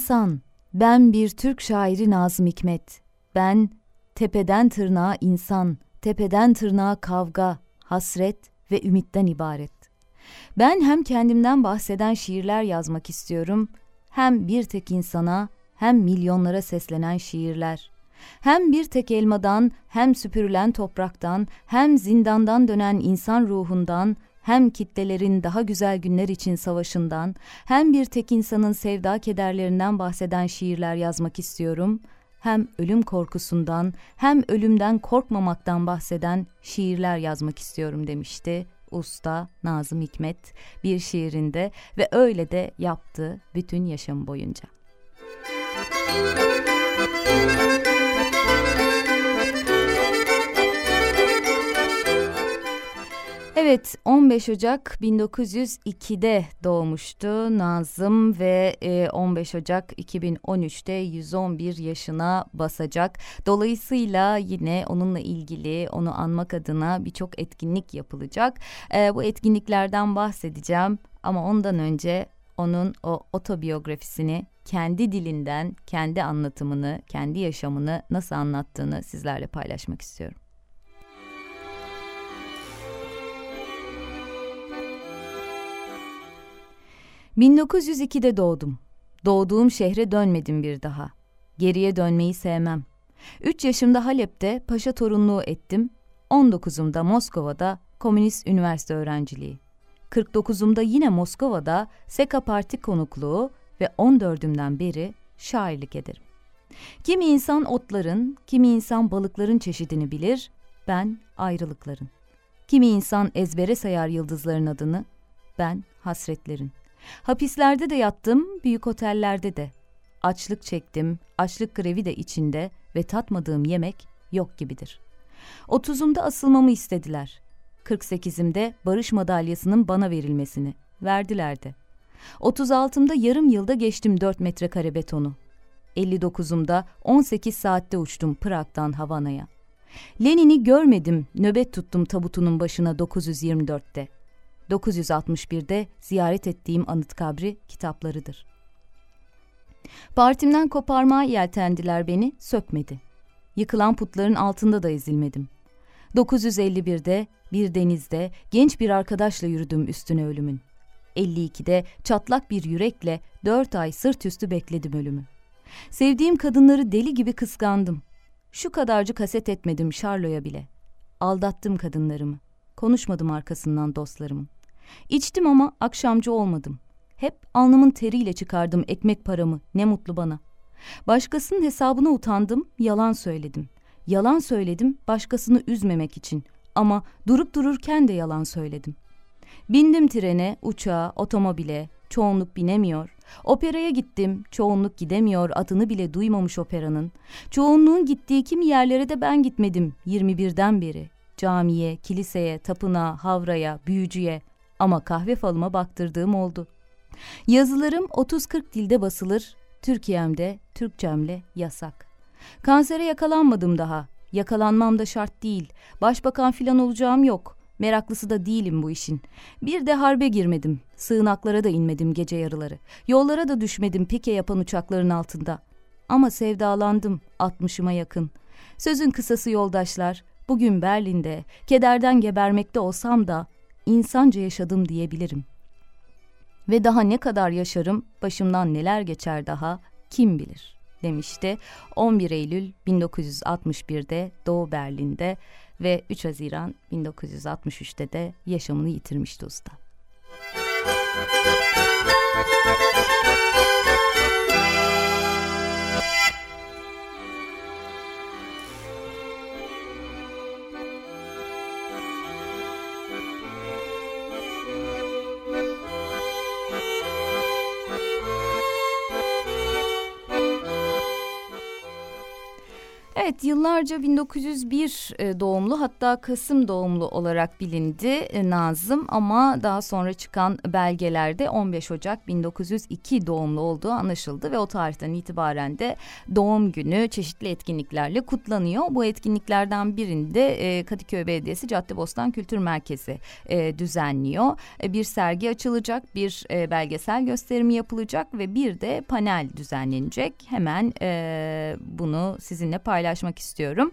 B: insan, ben bir Türk şairi Nazım Hikmet. Ben tepeden tırnağa insan, tepeden tırnağa kavga, hasret ve ümitten ibaret. Ben hem kendimden bahseden şiirler yazmak istiyorum, hem bir tek insana, hem milyonlara seslenen şiirler. Hem bir tek elmadan, hem süpürülen topraktan, hem zindandan dönen insan ruhundan, hem kitlelerin daha güzel günler için savaşından, hem bir tek insanın sevda kederlerinden bahseden şiirler yazmak istiyorum, hem ölüm korkusundan, hem ölümden korkmamaktan bahseden şiirler yazmak istiyorum demişti usta Nazım Hikmet bir şiirinde ve öyle de yaptı bütün yaşam boyunca. Evet 15 Ocak 1902'de doğmuştu Nazım ve e, 15 Ocak 2013'te 111 yaşına basacak. Dolayısıyla yine onunla ilgili onu anmak adına birçok etkinlik yapılacak. E, bu etkinliklerden bahsedeceğim ama ondan önce onun o otobiyografisini kendi dilinden kendi anlatımını, kendi yaşamını nasıl anlattığını sizlerle paylaşmak istiyorum. 1902'de doğdum. Doğduğum şehre dönmedim bir daha. Geriye dönmeyi sevmem. 3 yaşımda Halep'te paşa torunluğu ettim. 19'umda Moskova'da komünist üniversite öğrenciliği. 49'umda yine Moskova'da Seka Parti konukluğu ve 14'ümden beri şairlik ederim. Kimi insan otların, kimi insan balıkların çeşidini bilir, ben ayrılıkların. Kimi insan ezbere sayar yıldızların adını, ben hasretlerin. Hapislerde de yattım, büyük otellerde de. Açlık çektim, açlık grevi de içinde ve tatmadığım yemek yok gibidir. Otuzumda asılmamı istediler. 48'imde barış madalyasının bana verilmesini. Verdiler de. 36'mda yarım yılda geçtim 4 metrekare betonu. 59'umda 18 saatte uçtum Prag'dan Havana'ya. Lenin'i görmedim, nöbet tuttum tabutunun başına 924'te. 961'de ziyaret ettiğim anıt kabri kitaplarıdır. Partimden koparmaya yeltendiler beni, sökmedi. Yıkılan putların altında da ezilmedim. 951'de bir denizde genç bir arkadaşla yürüdüm üstüne ölümün. 52'de çatlak bir yürekle dört ay sırt üstü bekledim ölümü. Sevdiğim kadınları deli gibi kıskandım. Şu kadarcık kaset etmedim Şarlo'ya bile. Aldattım kadınlarımı. Konuşmadım arkasından dostlarımın. İçtim ama akşamcı olmadım. Hep alnımın teriyle çıkardım ekmek paramı. Ne mutlu bana. Başkasının hesabına utandım, yalan söyledim. Yalan söyledim başkasını üzmemek için. Ama durup dururken de yalan söyledim. Bindim trene, uçağa, otomobile. Çoğunluk binemiyor. Operaya gittim. Çoğunluk gidemiyor. Adını bile duymamış operanın. Çoğunluğun gittiği kimi yerlere de ben gitmedim 21'den beri. Camiye, kiliseye, tapınağa, havraya, büyücüye ama kahve falıma baktırdığım oldu. Yazılarım 30-40 dilde basılır. Türkiye'mde Türkçemle yasak. Kansere yakalanmadım daha. Yakalanmam da şart değil. Başbakan filan olacağım yok. Meraklısı da değilim bu işin. Bir de harbe girmedim. Sığınaklara da inmedim gece yarıları. Yollara da düşmedim pike yapan uçakların altında. Ama sevdalandım altmışıma yakın. Sözün kısası yoldaşlar. Bugün Berlin'de, kederden gebermekte olsam da insanca yaşadım diyebilirim. Ve daha ne kadar yaşarım, başımdan neler geçer daha kim bilir demişti. 11 Eylül 1961'de Doğu Berlin'de ve 3 Haziran 1963'te de yaşamını yitirmişti usta. Evet yıllarca 1901 e, doğumlu hatta Kasım doğumlu olarak bilindi e, Nazım ama daha sonra çıkan belgelerde 15 Ocak 1902 doğumlu olduğu anlaşıldı ve o tarihten itibaren de doğum günü çeşitli etkinliklerle kutlanıyor. Bu etkinliklerden birinde e, Kadıköy Belediyesi Caddebostan Kültür Merkezi düzenliyor. Bir sergi açılacak, bir belgesel gösterimi yapılacak ve bir de panel düzenlenecek. Hemen bunu sizinle paylaşmak paylaşmak istiyorum.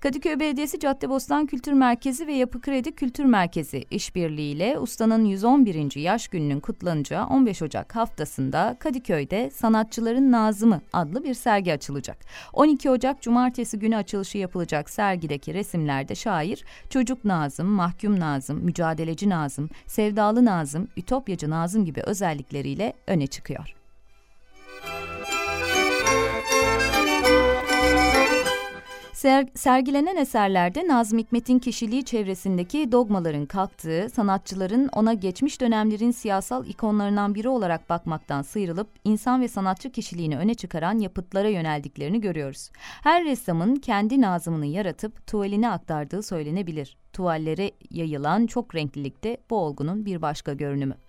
B: Kadıköy Belediyesi Caddebostan Kültür Merkezi ve Yapı Kredi Kültür Merkezi işbirliğiyle ustanın 111. yaş gününün kutlanacağı 15 Ocak haftasında Kadıköy'de Sanatçıların Nazımı adlı bir sergi açılacak. 12 Ocak Cumartesi günü açılışı yapılacak sergideki resimlerde şair Çocuk Nazım, Mahkum Nazım, Mücadeleci Nazım, Sevdalı Nazım, Ütopyacı Nazım gibi özellikleriyle öne çıkıyor. Ser, sergilenen eserlerde Nazım Hikmet'in kişiliği çevresindeki dogmaların kalktığı, sanatçıların ona geçmiş dönemlerin siyasal ikonlarından biri olarak bakmaktan sıyrılıp insan ve sanatçı kişiliğini öne çıkaran yapıtlara yöneldiklerini görüyoruz. Her ressamın kendi Nazım'ını yaratıp tuvaline aktardığı söylenebilir. Tuvallere yayılan çok renklilikte bu olgunun bir başka görünümü.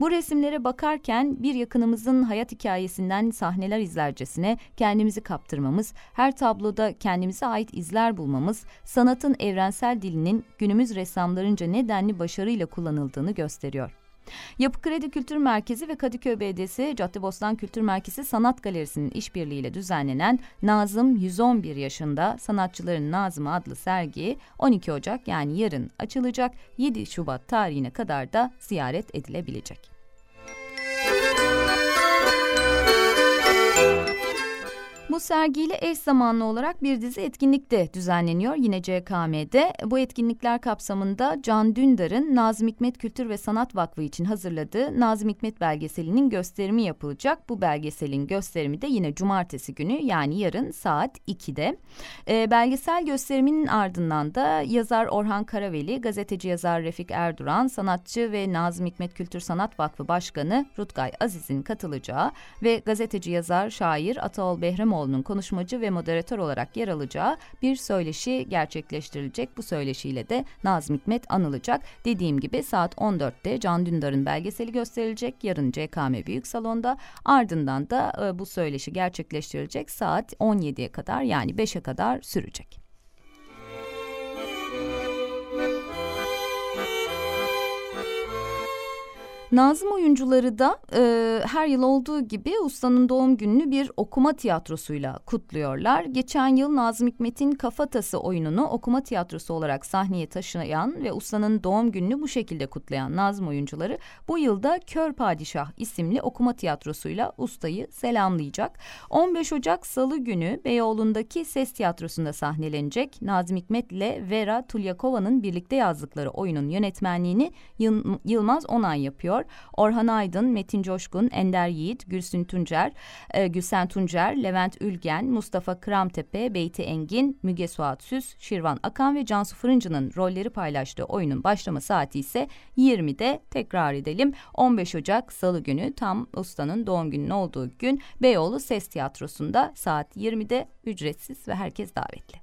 B: Bu resimlere bakarken bir yakınımızın hayat hikayesinden sahneler izlercesine kendimizi kaptırmamız, her tabloda kendimize ait izler bulmamız, sanatın evrensel dilinin günümüz ressamlarınca nedenli başarıyla kullanıldığını gösteriyor. Yapı Kredi Kültür Merkezi ve Kadıköy Belediyesi Caddebostan Kültür Merkezi Sanat Galerisi'nin işbirliğiyle düzenlenen Nazım 111 yaşında Sanatçıların Nazımı adlı sergi 12 Ocak yani yarın açılacak 7 Şubat tarihine kadar da ziyaret edilebilecek. Sergiyle eş zamanlı olarak bir dizi etkinlik de düzenleniyor yine CKM'de. Bu etkinlikler kapsamında Can Dündar'ın Nazım Hikmet Kültür ve Sanat Vakfı için hazırladığı Nazım Hikmet belgeselinin gösterimi yapılacak. Bu belgeselin gösterimi de yine cumartesi günü yani yarın saat 2'de. E, belgesel gösteriminin ardından da yazar Orhan Karaveli, gazeteci yazar Refik Erduran, sanatçı ve Nazım Hikmet Kültür Sanat Vakfı Başkanı Rutkay Aziz'in katılacağı ve gazeteci yazar şair Ataol Behramoğlu'nun konuşmacı ve moderatör olarak yer alacağı bir söyleşi gerçekleştirilecek. Bu söyleşiyle de Nazım Hikmet anılacak. Dediğim gibi saat 14'te Can Dündar'ın belgeseli gösterilecek. Yarın CKM Büyük Salon'da ardından da e, bu söyleşi gerçekleştirilecek saat 17'ye kadar yani 5'e kadar sürecek. Nazım oyuncuları da e, her yıl olduğu gibi ustanın doğum gününü bir okuma tiyatrosuyla kutluyorlar. Geçen yıl Nazım Hikmet'in Kafatası oyununu okuma tiyatrosu olarak sahneye taşıyan ve ustanın doğum gününü bu şekilde kutlayan Nazım oyuncuları bu yılda Kör Padişah isimli okuma tiyatrosuyla ustayı selamlayacak. 15 Ocak Salı günü Beyoğlu'ndaki Ses Tiyatrosu'nda sahnelenecek Nazım Hikmet ile Vera Tulyakova'nın birlikte yazdıkları oyunun yönetmenliğini Yıl- Yılmaz Onay yapıyor. Orhan Aydın, Metin Coşkun, Ender Yiğit, Gülsün Tuncer, e, Gülsen Tuncer, Levent Ülgen, Mustafa Kıramtepe, Beyti Engin, Müge Suat Süs, Şirvan Akan ve Cansu Fırıncı'nın rolleri paylaştığı oyunun başlama saati ise 20'de tekrar edelim. 15 Ocak Salı günü tam ustanın doğum gününün olduğu gün Beyoğlu Ses Tiyatrosu'nda saat 20'de ücretsiz ve herkes davetli.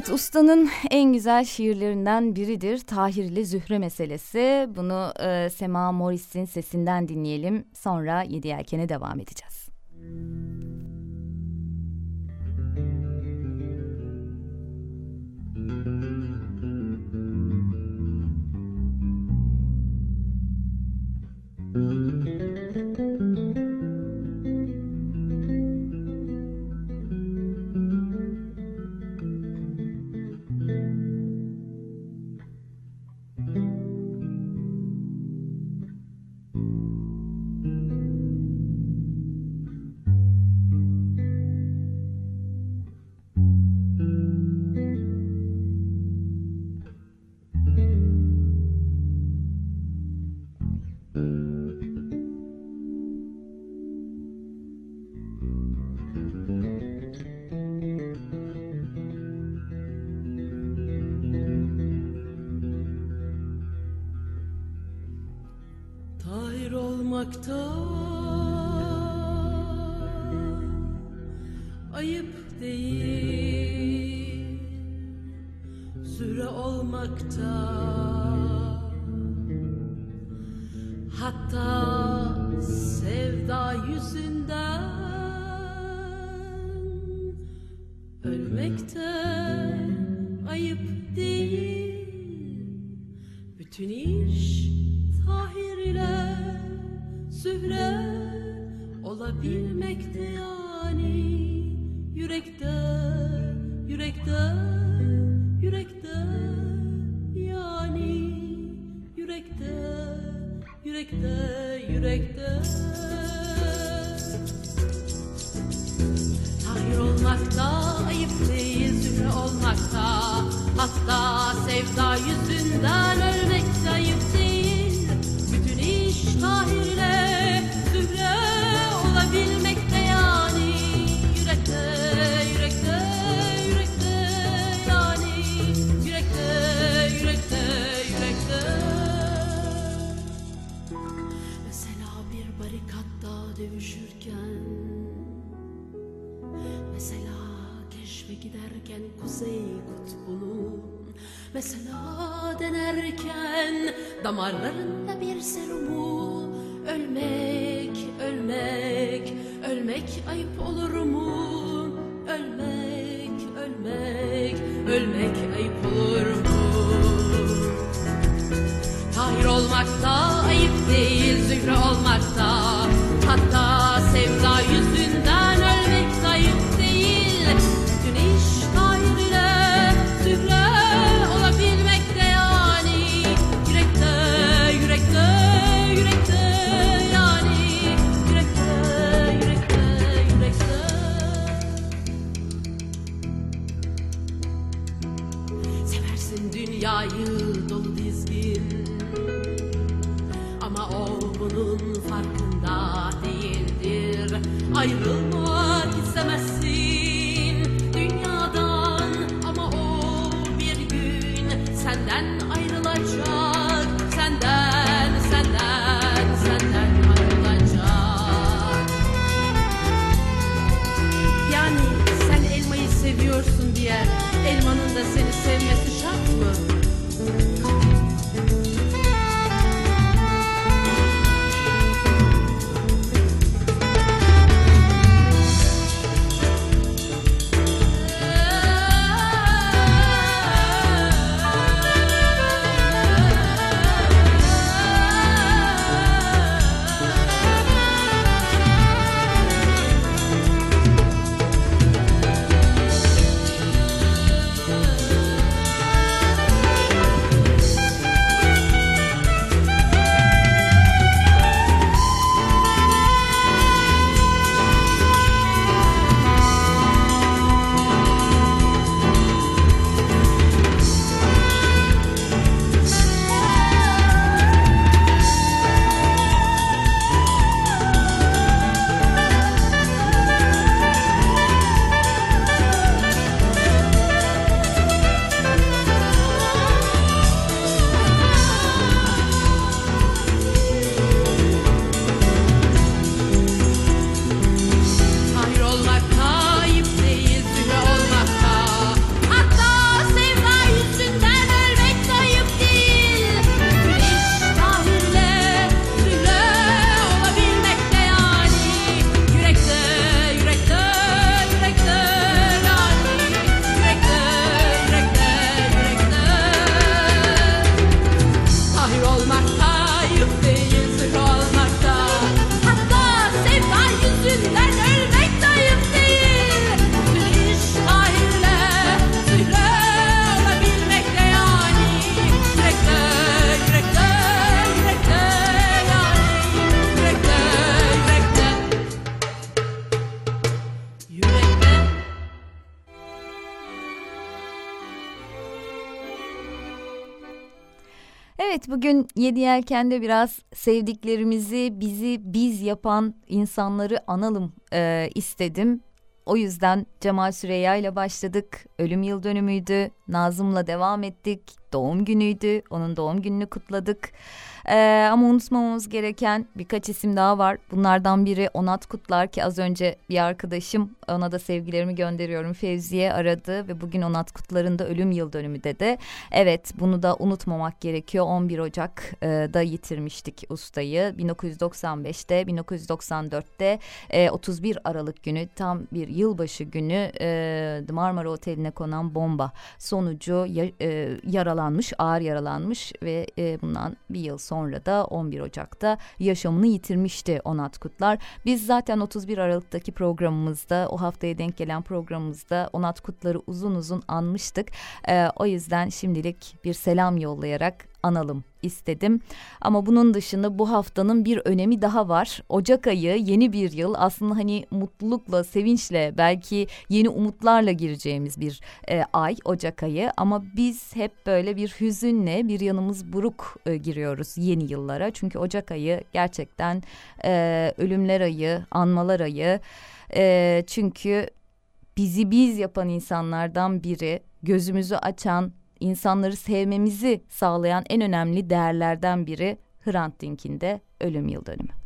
B: Evet ustanın en güzel şiirlerinden biridir Tahir ile Zühre meselesi. Bunu e, Sema Morris'in sesinden dinleyelim. Sonra Yedi Yelken'e devam edeceğiz.
Q: Tahir bunun farkında değildir. Ayrılmak istemezsin dünyadan Ama o bir gün senden ayrılacak. Senden, senden, senden ayrılacak. Yani sen elmayı seviyorsun diye elmanın da seni sevmesi
B: bugün Yedi Yelken'de biraz sevdiklerimizi bizi biz yapan insanları analım e, istedim. O yüzden Cemal Süreyya ile başladık. Ölüm yıl dönümüydü. Nazım'la devam ettik. Doğum günüydü. Onun doğum gününü kutladık. Ee, ama unutmamamız gereken birkaç isim daha var. Bunlardan biri Onat Kutlar ki az önce bir arkadaşım ona da sevgilerimi gönderiyorum. Fevziye aradı ve bugün Onat Kutlar'ın da ölüm yıl dönümü dedi. Evet bunu da unutmamak gerekiyor. 11 Ocak'da yitirmiştik ustayı. 1995'te 1994'te e, 31 Aralık günü tam bir yılbaşı günü e, Marmara Oteli'ne konan bomba sonucu e, yaralanmış ağır yaralanmış ve e, bundan bir yıl sonra da 11 Ocak'ta yaşamını yitirmişti Onat Kutlar. Biz zaten 31 Aralık'taki programımızda o haftaya denk gelen programımızda Onat Kutlar'ı uzun uzun anmıştık. E, o yüzden şimdilik bir selam yollayarak analım istedim. Ama bunun dışında bu haftanın bir önemi daha var. Ocak ayı yeni bir yıl aslında hani mutlulukla, sevinçle belki yeni umutlarla gireceğimiz bir e, ay Ocak ayı. Ama biz hep böyle bir hüzünle bir yanımız buruk e, giriyoruz yeni yıllara. Çünkü Ocak ayı gerçekten e, ölümler ayı, anmalar ayı. E, çünkü bizi biz yapan insanlardan biri, gözümüzü açan, insanları sevmemizi sağlayan en önemli değerlerden biri Hrant Dink'in de ölüm yıl dönümü.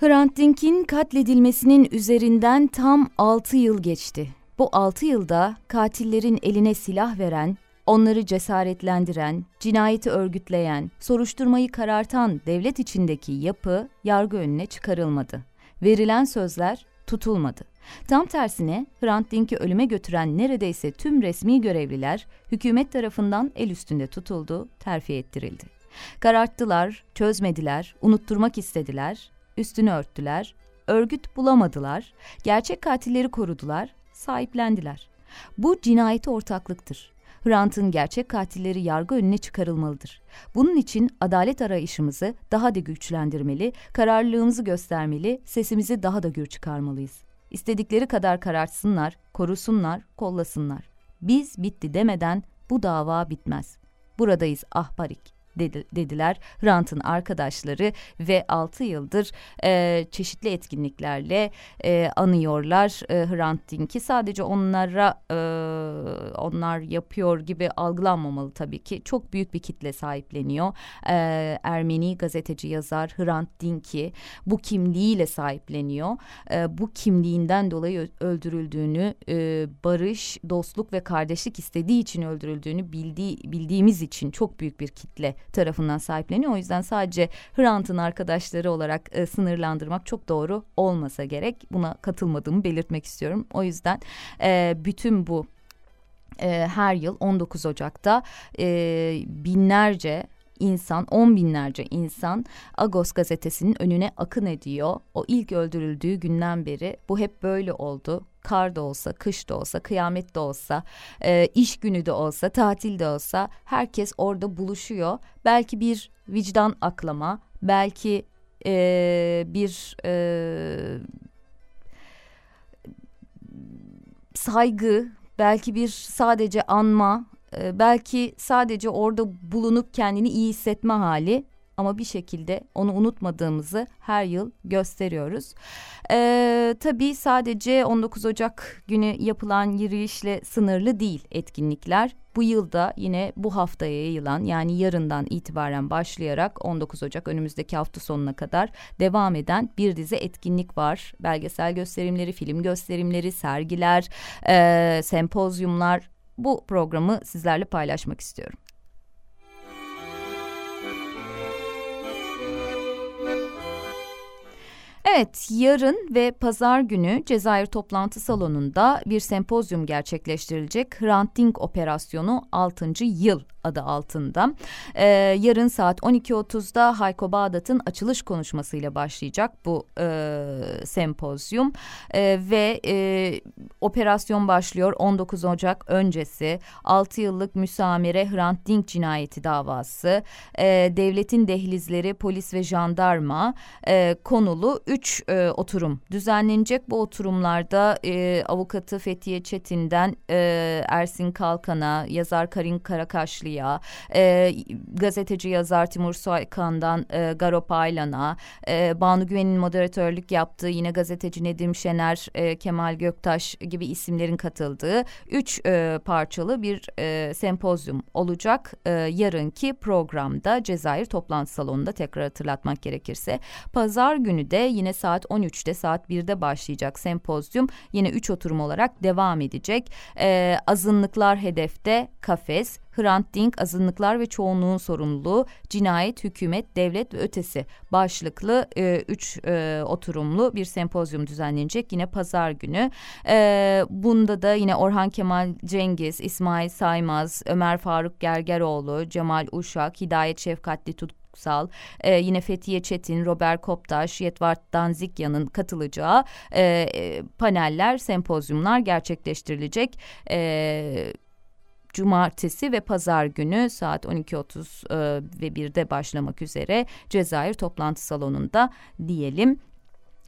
B: Hrant Dink'in katledilmesinin üzerinden tam 6 yıl geçti. Bu 6 yılda katillerin eline silah veren, onları cesaretlendiren, cinayeti örgütleyen, soruşturmayı karartan devlet içindeki yapı yargı önüne çıkarılmadı. Verilen sözler tutulmadı. Tam tersine Hrant Dink'i ölüme götüren neredeyse tüm resmi görevliler hükümet tarafından el üstünde tutuldu, terfi ettirildi. Kararttılar, çözmediler, unutturmak istediler, üstünü örttüler, örgüt bulamadılar, gerçek katilleri korudular, sahiplendiler. Bu cinayete ortaklıktır. Hrant'ın gerçek katilleri yargı önüne çıkarılmalıdır. Bunun için adalet arayışımızı daha da güçlendirmeli, kararlılığımızı göstermeli, sesimizi daha da gür çıkarmalıyız. İstedikleri kadar karartsınlar, korusunlar, kollasınlar. Biz bitti demeden bu dava bitmez. Buradayız ahbarik dedi, dediler Hrant'ın arkadaşları ve 6 yıldır e, çeşitli etkinliklerle e, anıyorlar e, Hrant Dink'i. Sadece onlara e, onlar yapıyor gibi algılanmamalı tabii ki. Çok büyük bir kitle sahipleniyor. E, Ermeni gazeteci yazar Hrant Dink'i bu kimliğiyle sahipleniyor. E, bu kimliğinden dolayı öldürüldüğünü, e, barış, dostluk ve kardeşlik istediği için öldürüldüğünü bildiği, bildiğimiz için çok büyük bir kitle tarafından sahipleniyor. O yüzden sadece Hrant'ın arkadaşları olarak e, sınırlandırmak çok doğru olmasa gerek. Buna katılmadığımı belirtmek istiyorum. O yüzden e, bütün bu e, her yıl 19 Ocak'ta e, binlerce insan, on binlerce insan Agos gazetesinin önüne akın ediyor. O ilk öldürüldüğü günden beri bu hep böyle oldu. Kar da olsa, kış da olsa, kıyamet de olsa, e, iş günü de olsa, tatil de olsa herkes orada buluşuyor. Belki bir vicdan aklama, belki e, bir e, saygı, belki bir sadece anma, e, belki sadece orada bulunup kendini iyi hissetme hali ama bir şekilde onu unutmadığımızı her yıl gösteriyoruz. Ee, tabii sadece 19 Ocak günü yapılan yürüyüşle sınırlı değil etkinlikler. Bu yılda yine bu haftaya yayılan yani yarından itibaren başlayarak 19 Ocak önümüzdeki hafta sonuna kadar devam eden bir dizi etkinlik var. Belgesel gösterimleri, film gösterimleri, sergiler, e, sempozyumlar bu programı sizlerle paylaşmak istiyorum. Evet, yarın ve pazar günü Cezayir Toplantı Salonu'nda bir sempozyum gerçekleştirilecek. Hrant Dink Operasyonu 6. yıl adı altında. Ee, yarın saat 12.30'da Hayko Bağdat'ın açılış konuşmasıyla başlayacak bu e, sempozyum. E, ve e, operasyon başlıyor 19 Ocak öncesi. 6 yıllık müsamere Hrant Dink cinayeti davası. E, devletin dehlizleri, polis ve jandarma e, konulu 3 e, oturum düzenlenecek. Bu oturumlarda e, avukatı Fethiye Çetin'den e, Ersin Kalkan'a, yazar Karin Karakaşlı'ya, e, gazeteci yazar Timur Soykan'dan e, Garop Aylan'a, e, Banu Güven'in moderatörlük yaptığı yine gazeteci Nedim Şener, e, Kemal Göktaş gibi isimlerin katıldığı üç e, parçalı bir e, sempozyum olacak. E, yarınki programda Cezayir Toplantı Salonu'nda tekrar hatırlatmak gerekirse. Pazar günü de yine saat 13'te saat 1'de başlayacak sempozyum yine üç oturum olarak devam edecek. E, azınlıklar hedefte kafes, Hrant Dink azınlıklar ve çoğunluğun sorumluluğu, cinayet, hükümet, devlet ve ötesi başlıklı e, üç e, oturumlu bir sempozyum düzenlenecek yine pazar günü. E, bunda da yine Orhan Kemal Cengiz, İsmail Saymaz, Ömer Faruk Gergeroğlu, Cemal Uşak, Hidayet Şefkatli Tut Kutsal, e, yine Fethiye Çetin, Robert Koptaş, Yetvart Danzikya'nın katılacağı e, paneller, sempozyumlar gerçekleştirilecek. E, cumartesi ve pazar günü saat 12.30 e, ve 1'de başlamak üzere Cezayir toplantı salonunda diyelim.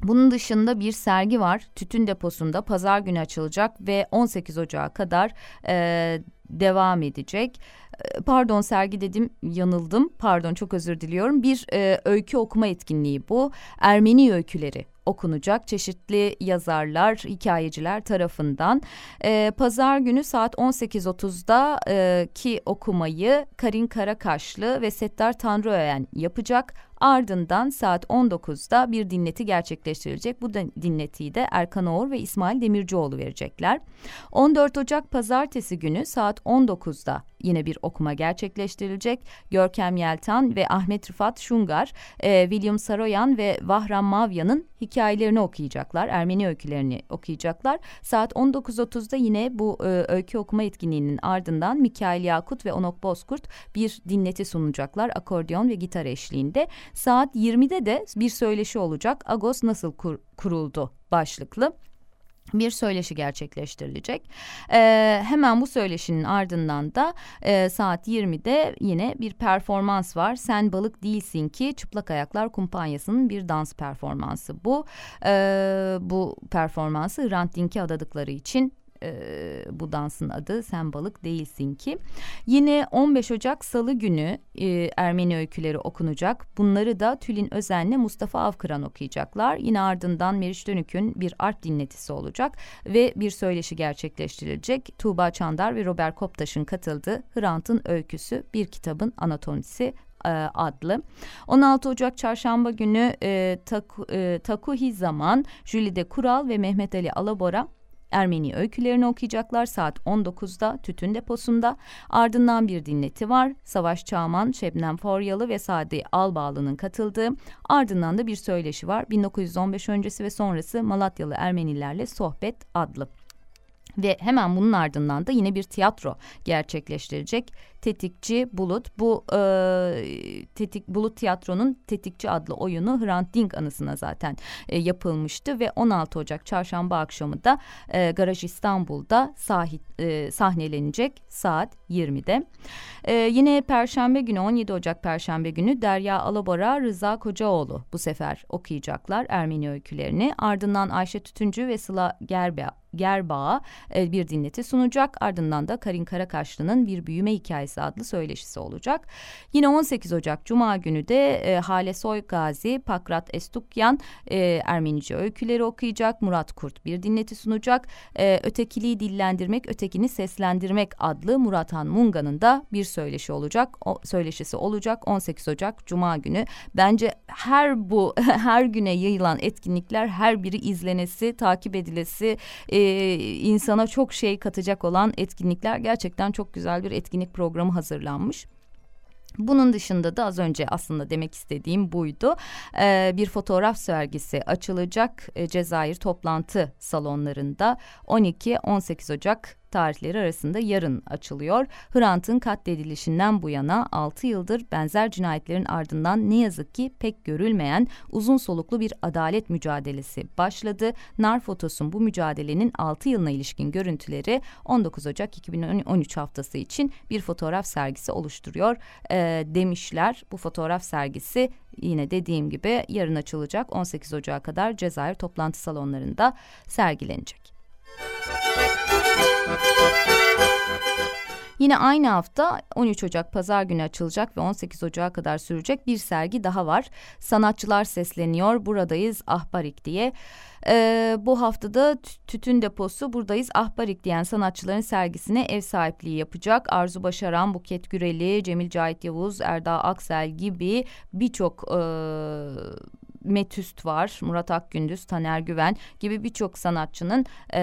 B: Bunun dışında bir sergi var. Tütün deposunda pazar günü açılacak ve 18 Ocağı kadar e, devam edecek. E, pardon sergi dedim yanıldım. Pardon çok özür diliyorum. Bir e, öykü okuma etkinliği bu. Ermeni öyküleri okunacak çeşitli yazarlar, hikayeciler tarafından. E, Pazar günü saat 18.30'da e, ki okumayı Karin Karakaşlı ve Settar Tanrıören yapacak. Ardından saat 19'da bir dinleti gerçekleştirilecek. Bu dinletiyi de Erkan Oğur ve İsmail Demircioğlu verecekler. 14 Ocak pazartesi günü saat 19'da yine bir okuma gerçekleştirilecek. Görkem Yeltan ve Ahmet Rıfat Şungar, e, William Saroyan ve Vahram Mavya'nın hikayelerini okuyacaklar. Ermeni öykülerini okuyacaklar. Saat 19.30'da yine bu e, öykü okuma etkinliğinin ardından Mikail Yakut ve Onok Bozkurt bir dinleti sunacaklar. Akordeon ve gitar eşliğinde. Saat 20'de de bir söyleşi olacak. Agos nasıl kur, kuruldu başlıklı. Bir söyleşi gerçekleştirilecek. Ee, hemen bu söyleşinin ardından da e, saat 20'de yine bir performans var. Sen balık değilsin ki Çıplak Ayaklar Kumpanyası'nın bir dans performansı bu. Ee, bu performansı Hrant Dink'e adadıkları için e, bu dansın adı Sen Balık Değilsin ki. Yine 15 Ocak Salı günü e, Ermeni öyküleri okunacak. Bunları da Tülin Özen'le Mustafa Avkıran okuyacaklar. Yine ardından Meriç Dönük'ün bir art dinletisi olacak ve bir söyleşi gerçekleştirilecek. Tuğba Çandar ve Robert Koptaş'ın katıldığı Hrant'ın öyküsü bir kitabın anatomisi adlı. 16 Ocak Çarşamba günü e, Taku, e, Takuhi Zaman, Jülide Kural ve Mehmet Ali Alabora Ermeni öykülerini okuyacaklar saat 19'da Tütün Deposu'nda. Ardından bir dinleti var. Savaş Çağman, Şebnem Foryalı ve Sadi Albağlı'nın katıldığı. Ardından da bir söyleşi var. 1915 öncesi ve sonrası Malatyalı Ermenilerle Sohbet adlı. Ve hemen bunun ardından da yine bir tiyatro gerçekleştirecek. Tetikçi Bulut. Bu e, Tetik Bulut Tiyatro'nun Tetikçi adlı oyunu Hrant Dink anısına zaten e, yapılmıştı. Ve 16 Ocak çarşamba akşamı da e, Garaj İstanbul'da sahit, e, sahnelenecek saat 20'de. E, yine Perşembe günü 17 Ocak Perşembe günü Derya Alabora, Rıza Kocaoğlu bu sefer okuyacaklar Ermeni öykülerini. Ardından Ayşe Tütüncü ve Sıla Gerbe Gerbağ'a e, bir dinleti sunacak. Ardından da Karin Karakaşlı'nın bir büyüme hikayesi adlı söyleşisi olacak. Yine 18 Ocak Cuma günü de e, Hale Soygazi, Pakrat Estukyan e, Ermenice öyküleri okuyacak. Murat Kurt bir dinleti sunacak. E, Ötekiliği dillendirmek, ötekini seslendirmek adlı Murat Han Munga'nın da bir söyleşi olacak. O, söyleşisi olacak 18 Ocak Cuma günü. Bence her bu her güne yayılan etkinlikler her biri izlenesi, takip edilesi, e, insana çok şey katacak olan etkinlikler gerçekten çok güzel bir etkinlik programı hazırlanmış. Bunun dışında da az önce aslında demek istediğim buydu. Ee, bir fotoğraf sergisi açılacak e, Cezayir toplantı salonlarında 12-18 Ocak tarihleri arasında yarın açılıyor. Hrant'ın katledilişinden bu yana 6 yıldır benzer cinayetlerin ardından ne yazık ki pek görülmeyen uzun soluklu bir adalet mücadelesi başladı. Narfotos'un bu mücadelenin 6 yılına ilişkin görüntüleri 19 Ocak 2013 haftası için bir fotoğraf sergisi oluşturuyor e, demişler. Bu fotoğraf sergisi yine dediğim gibi yarın açılacak 18 Ocak'a kadar Cezayir toplantı salonlarında sergilenecek. Yine aynı hafta 13 Ocak Pazar günü açılacak ve 18 Ocak'a kadar sürecek bir sergi daha var. Sanatçılar sesleniyor, buradayız Ahbarik diye. Ee, bu haftada Tütün Deposu Buradayız Ahbarik diyen sanatçıların sergisine ev sahipliği yapacak. Arzu Başaran, Buket Güreli, Cemil Cahit Yavuz, Erda Aksel gibi birçok... E Metüst var, Murat Akgündüz, Taner Güven gibi birçok sanatçının e,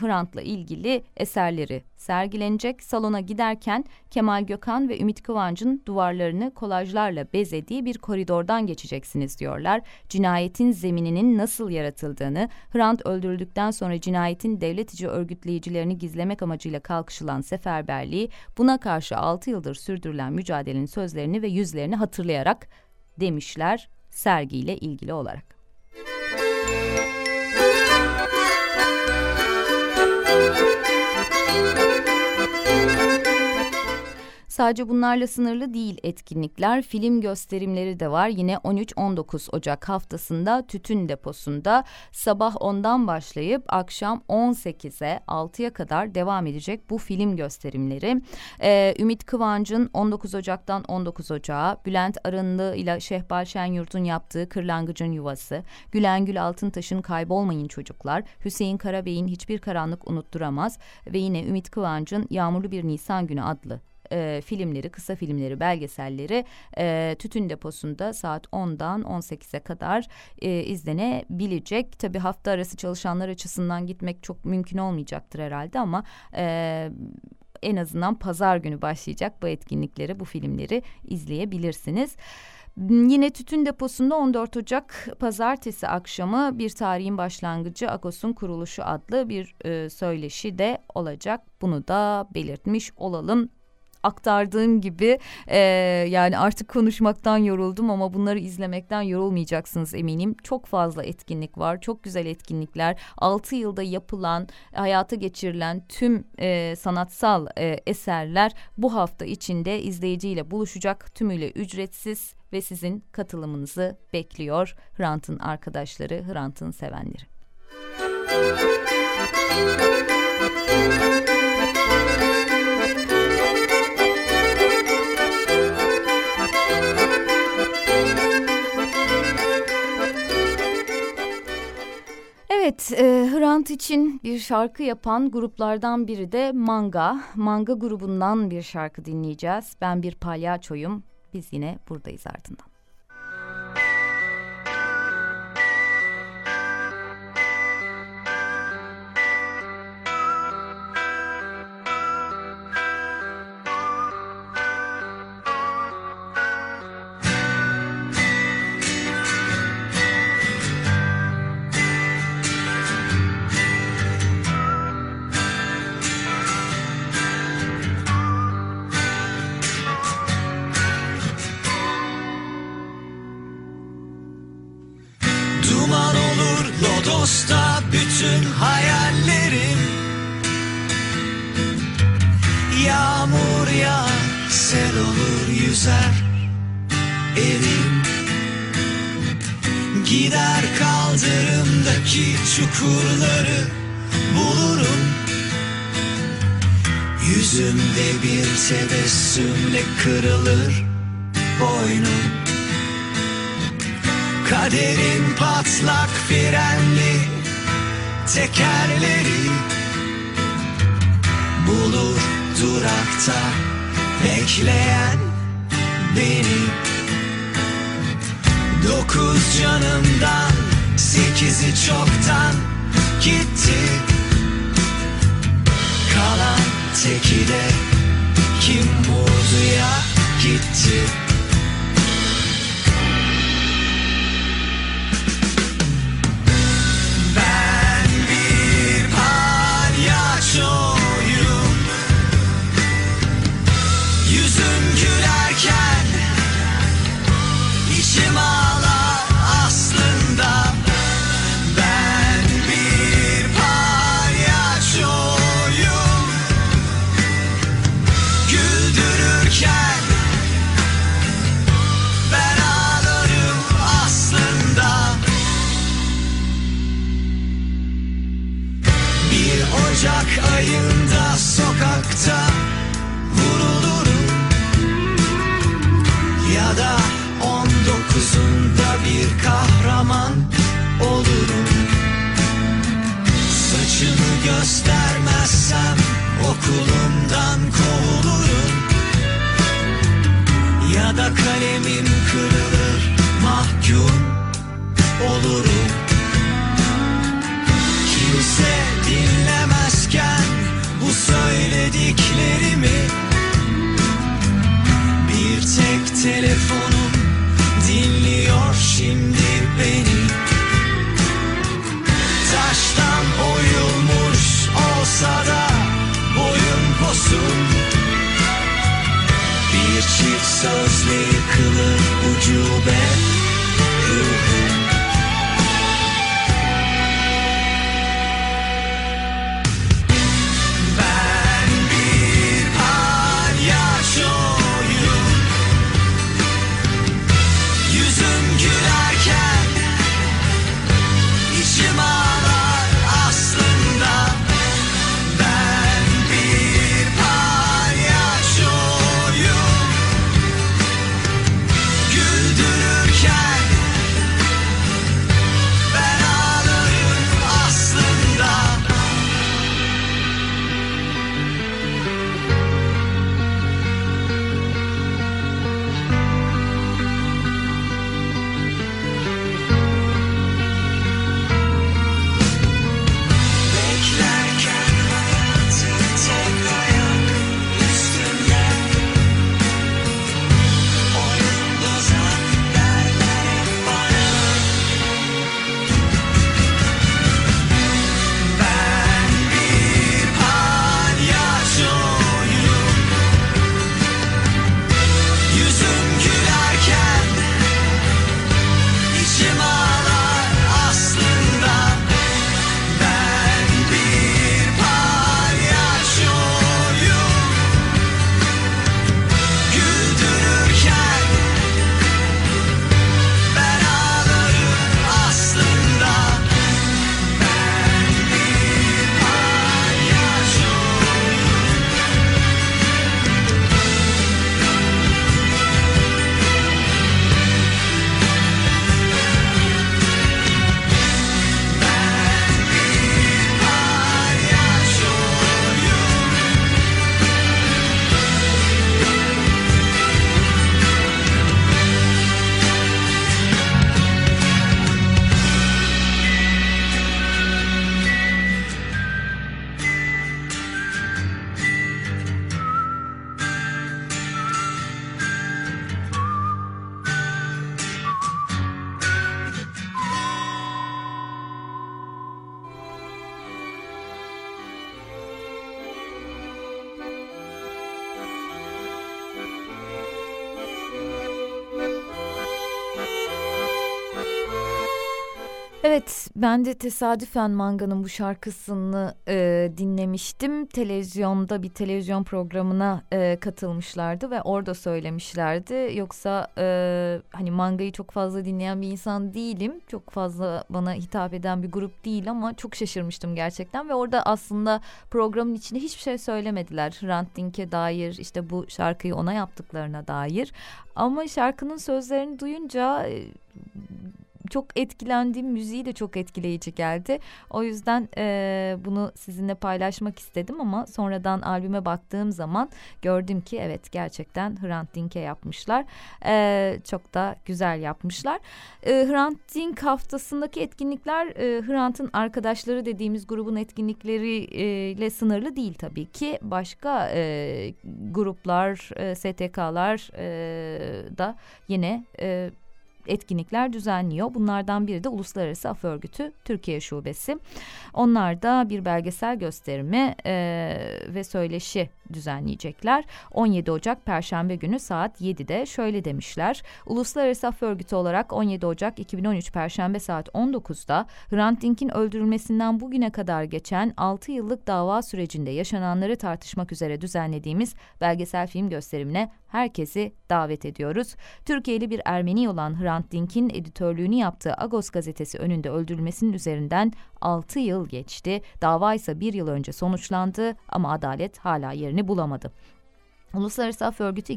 B: Hrant'la ilgili eserleri sergilenecek. Salona giderken Kemal Gökhan ve Ümit Kıvanç'ın duvarlarını kolajlarla bezediği bir koridordan geçeceksiniz diyorlar. Cinayetin zemininin nasıl yaratıldığını, Hrant öldürüldükten sonra cinayetin devlet örgütleyicilerini gizlemek amacıyla kalkışılan seferberliği, buna karşı altı yıldır sürdürülen mücadelenin sözlerini ve yüzlerini hatırlayarak demişler sergiyle ilgili olarak. Sadece bunlarla sınırlı değil etkinlikler, film gösterimleri de var. Yine 13-19 Ocak haftasında Tütün Deposu'nda sabah 10'dan başlayıp akşam 18'e 6'ya kadar devam edecek bu film gösterimleri. Ee, Ümit Kıvanç'ın 19 Ocak'tan 19 Ocak'a, Bülent Arınlı ile Şehbal Şenyurt'un yaptığı Kırlangıcın Yuvası, Gülen Gül Altıntaş'ın Kaybolmayın Çocuklar, Hüseyin Karabey'in Hiçbir Karanlık Unutturamaz ve yine Ümit Kıvanç'ın Yağmurlu Bir Nisan Günü adlı e, filmleri, kısa filmleri, belgeselleri e, Tütün Deposu'nda saat 10'dan 18'e kadar e, izlenebilecek. Tabi hafta arası çalışanlar açısından gitmek çok mümkün olmayacaktır herhalde ama... E, en azından pazar günü başlayacak bu etkinlikleri, bu filmleri izleyebilirsiniz. Yine tütün deposunda 14 Ocak pazartesi akşamı bir tarihin başlangıcı Agos'un kuruluşu adlı bir e, söyleşi de olacak. Bunu da belirtmiş olalım aktardığım gibi e, yani artık konuşmaktan yoruldum ama bunları izlemekten yorulmayacaksınız eminim. Çok fazla etkinlik var. Çok güzel etkinlikler. 6 yılda yapılan, hayata geçirilen tüm e, sanatsal e, eserler bu hafta içinde izleyiciyle buluşacak. Tümüyle ücretsiz ve sizin katılımınızı bekliyor Hrant'ın arkadaşları, Hrant'ın sevenleri. Evet, e, Hrant için bir şarkı yapan gruplardan biri de Manga. Manga grubundan bir şarkı dinleyeceğiz. Ben bir palyaçoyum. Biz yine buradayız ardından.
R: Kırılır boynum Kaderin patlak frenli tekerleri Bulur durakta bekleyen beni. Dokuz canımdan sekizi çoktan gitti
B: Evet ben de tesadüfen Manga'nın bu şarkısını e, dinlemiştim. Televizyonda bir televizyon programına e, katılmışlardı ve orada söylemişlerdi. Yoksa e, hani Manga'yı çok fazla dinleyen bir insan değilim. Çok fazla bana hitap eden bir grup değil ama çok şaşırmıştım gerçekten. Ve orada aslında programın içinde hiçbir şey söylemediler. Hrant Dink'e dair işte bu şarkıyı ona yaptıklarına dair. Ama şarkının sözlerini duyunca... E, çok etkilendiğim müziği de çok etkileyici geldi. O yüzden e, bunu sizinle paylaşmak istedim ama sonradan albüme baktığım zaman gördüm ki evet gerçekten Hrant Dink'e yapmışlar. E, çok da güzel yapmışlar. E, Hrant Dink haftasındaki etkinlikler e, Hrant'ın arkadaşları dediğimiz grubun etkinlikleriyle sınırlı değil tabii ki. Başka e, gruplar, e, STK'lar e, da yine... E, etkinlikler düzenliyor. Bunlardan biri de Uluslararası Af Örgütü Türkiye Şubesi. Onlar da bir belgesel gösterimi e, ve söyleşi düzenleyecekler. 17 Ocak Perşembe günü saat 7'de şöyle demişler. Uluslararası Af Örgütü olarak 17 Ocak 2013 Perşembe saat 19'da Hrant Dink'in öldürülmesinden bugüne kadar geçen 6 yıllık dava sürecinde yaşananları tartışmak üzere düzenlediğimiz belgesel film gösterimine herkesi davet ediyoruz. Türkiye'li bir Ermeni olan Hrant Dink'in editörlüğünü yaptığı Agos gazetesi önünde öldürülmesinin üzerinden 6 yıl geçti. Dava ise bir yıl önce sonuçlandı ama adalet hala yerini bulamadı. Uluslararası Af Örgütü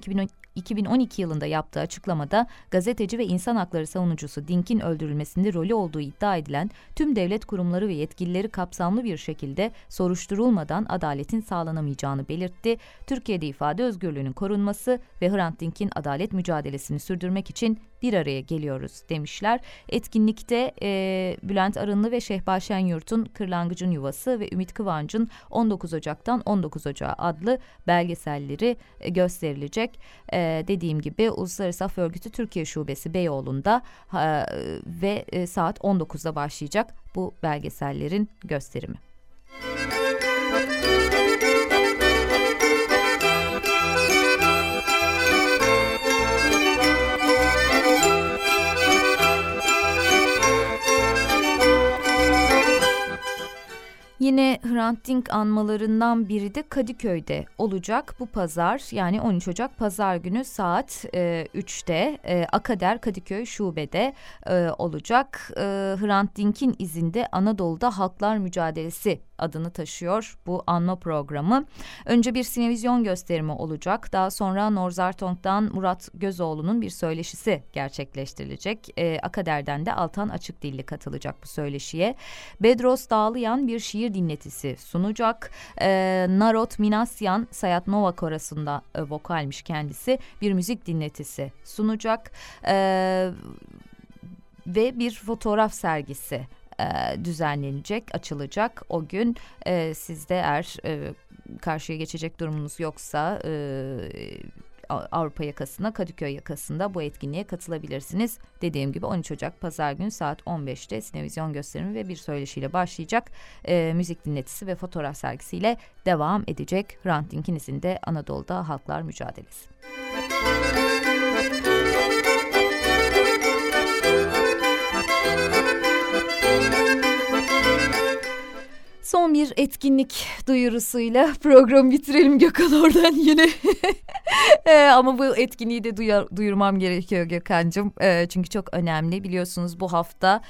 B: 2012 yılında yaptığı açıklamada gazeteci ve insan hakları savunucusu Dink'in öldürülmesinde rolü olduğu iddia edilen tüm devlet kurumları ve yetkilileri kapsamlı bir şekilde soruşturulmadan adaletin sağlanamayacağını belirtti. Türkiye'de ifade özgürlüğünün korunması ve Hrant Dink'in adalet mücadelesini sürdürmek için bir araya geliyoruz demişler. Etkinlikte e, Bülent Arınlı ve Şehba Şenyurt'un Kırlangıcın Yuvası ve Ümit Kıvanç'ın 19 Ocak'tan 19 Ocağı adlı belgeselleri e, gösterilecek. E, dediğim gibi Uluslararası Af Örgütü Türkiye Şubesi Beyoğlu'nda e, ve e, saat 19'da başlayacak bu belgesellerin gösterimi. Yine Hrant Dink anmalarından biri de Kadıköy'de olacak bu pazar yani 13 Ocak pazar günü saat e, 3'te e, Akader Kadıköy şubede e, olacak. E, Hrant Dink'in izinde Anadolu'da Halklar Mücadelesi adını taşıyor bu anma programı. Önce bir sinevizyon gösterimi olacak. Daha sonra Norzartong'dan Murat Gözoğlu'nun bir söyleşisi gerçekleştirilecek. E, Akader'den de Altan Açık Dilli katılacak bu söyleşiye. Bedros Dağlayan bir şiir dinletisi sunacak. E, Narot Minasyan Sayat Nova Korası'nda e, vokalmiş kendisi. Bir müzik dinletisi sunacak. E, ve bir fotoğraf sergisi e, düzenlenecek, açılacak o gün. E, siz eğer e, karşıya geçecek durumunuz yoksa... E, Avrupa yakasına, Kadıköy yakasında bu etkinliğe katılabilirsiniz. Dediğim gibi 13 Ocak Pazar günü saat 15'te sinevizyon gösterimi ve bir söyleşiyle başlayacak. E, müzik dinletisi ve fotoğraf sergisiyle devam edecek. Hrant Dink'in izinde Anadolu'da Halklar Mücadelesi. Son bir etkinlik duyurusuyla programı bitirelim Gökhan oradan yine. e, ama bu etkinliği de duyar, duyurmam gerekiyor Gökhan'cığım. E, çünkü çok önemli biliyorsunuz bu hafta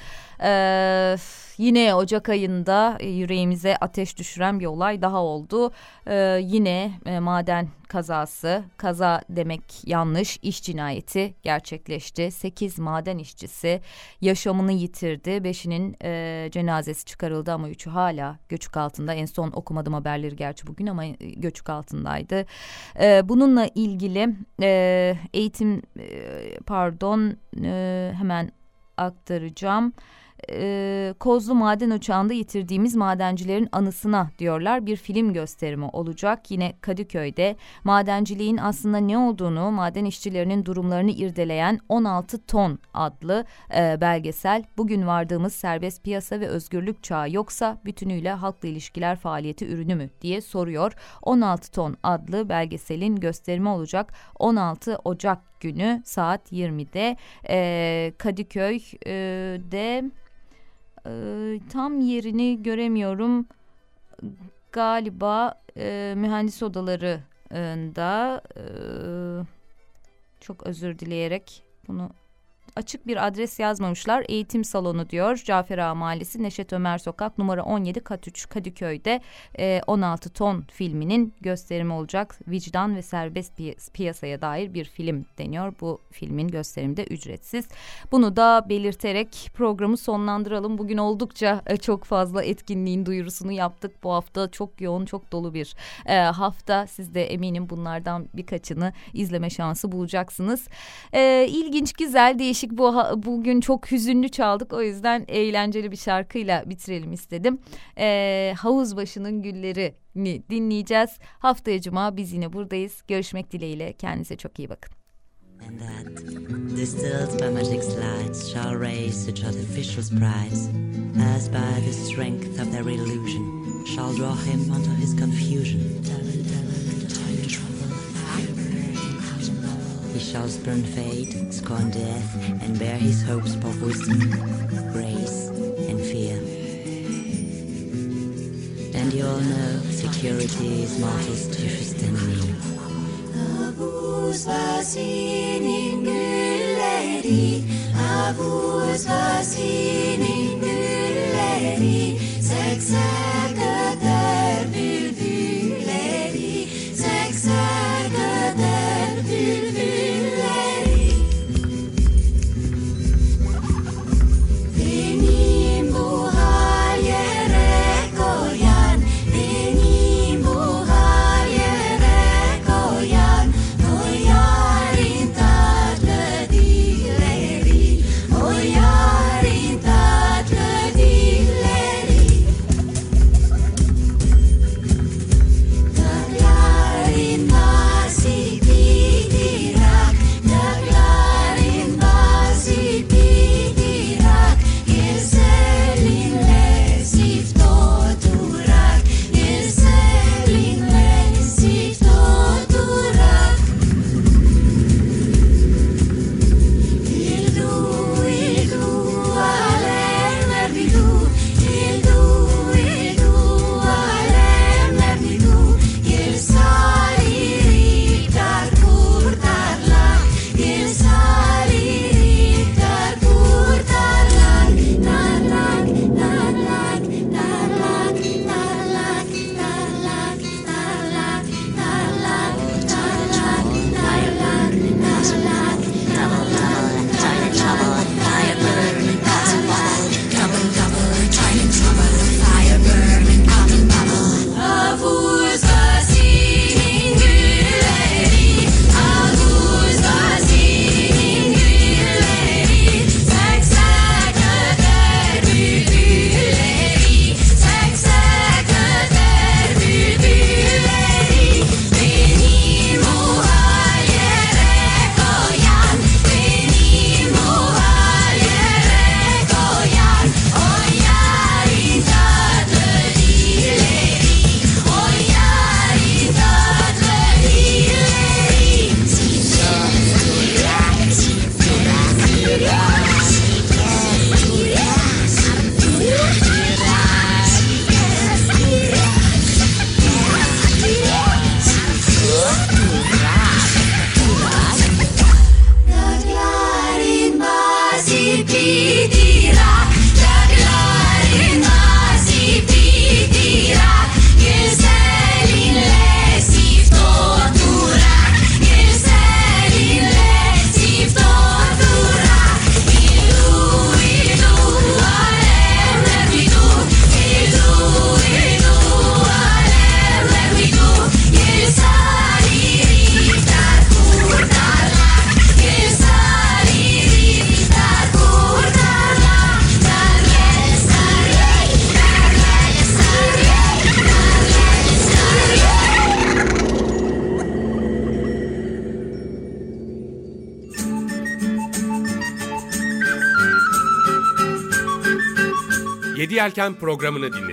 B: e, yine Ocak ayında yüreğimize ateş düşüren bir olay daha oldu. E, yine e, maden kazası, kaza demek yanlış, iş cinayeti gerçekleşti. Sekiz maden işçisi yaşamını yitirdi. Beşinin e, cenazesi çıkarıldı ama üçü hala göçük altında. En son okumadım haberleri gerçi bugün ama göçük altındaydı. E, bununla ilgili e, eğitim e, pardon e, hemen aktaracağım e, Kozlu Maden Uçağı'nda yitirdiğimiz madencilerin anısına diyorlar bir film gösterimi olacak. Yine Kadıköy'de madenciliğin aslında ne olduğunu maden işçilerinin durumlarını irdeleyen 16 ton adlı e, belgesel bugün vardığımız serbest piyasa ve özgürlük çağı yoksa bütünüyle halkla ilişkiler faaliyeti ürünü mü diye soruyor. 16 ton adlı belgeselin gösterimi olacak 16 Ocak günü saat 20'de e, Kadıköy'de e, tam yerini göremiyorum. Galiba e, mühendis odalarında e, çok özür dileyerek bunu açık bir adres yazmamışlar. Eğitim salonu diyor. Cafer Ağa Mahallesi Neşet Ömer Sokak numara 17 kat 3 Kadıköy'de e, 16 ton filminin gösterimi olacak. Vicdan ve serbest pi- piyasaya dair bir film deniyor. Bu filmin gösterimi de ücretsiz. Bunu da belirterek programı sonlandıralım. Bugün oldukça e, çok fazla etkinliğin duyurusunu yaptık. Bu hafta çok yoğun, çok dolu bir e, hafta. Siz de eminim bunlardan birkaçını izleme şansı bulacaksınız. E, ilginç, güzel, değişik bu ha- bugün çok hüzünlü çaldık. O yüzden eğlenceli bir şarkıyla bitirelim istedim. E, Havuz Başı'nın Güllerini dinleyeceğiz. Haftaya Cuma biz yine buradayız. Görüşmek dileğiyle. Kendinize çok iyi bakın.
S: Distilled by magic slides shall raise such artificial's prize as by the strength of their illusion shall draw him unto his confusion. He shall spurn fate, scorn death, and bear his hopes for wisdom, grace, and fear. And you all know security is mortal's chiefest enemy.
P: Havuz vasinin gülleri Havuz vasinin gülleri
A: Yelken programını dinlediniz.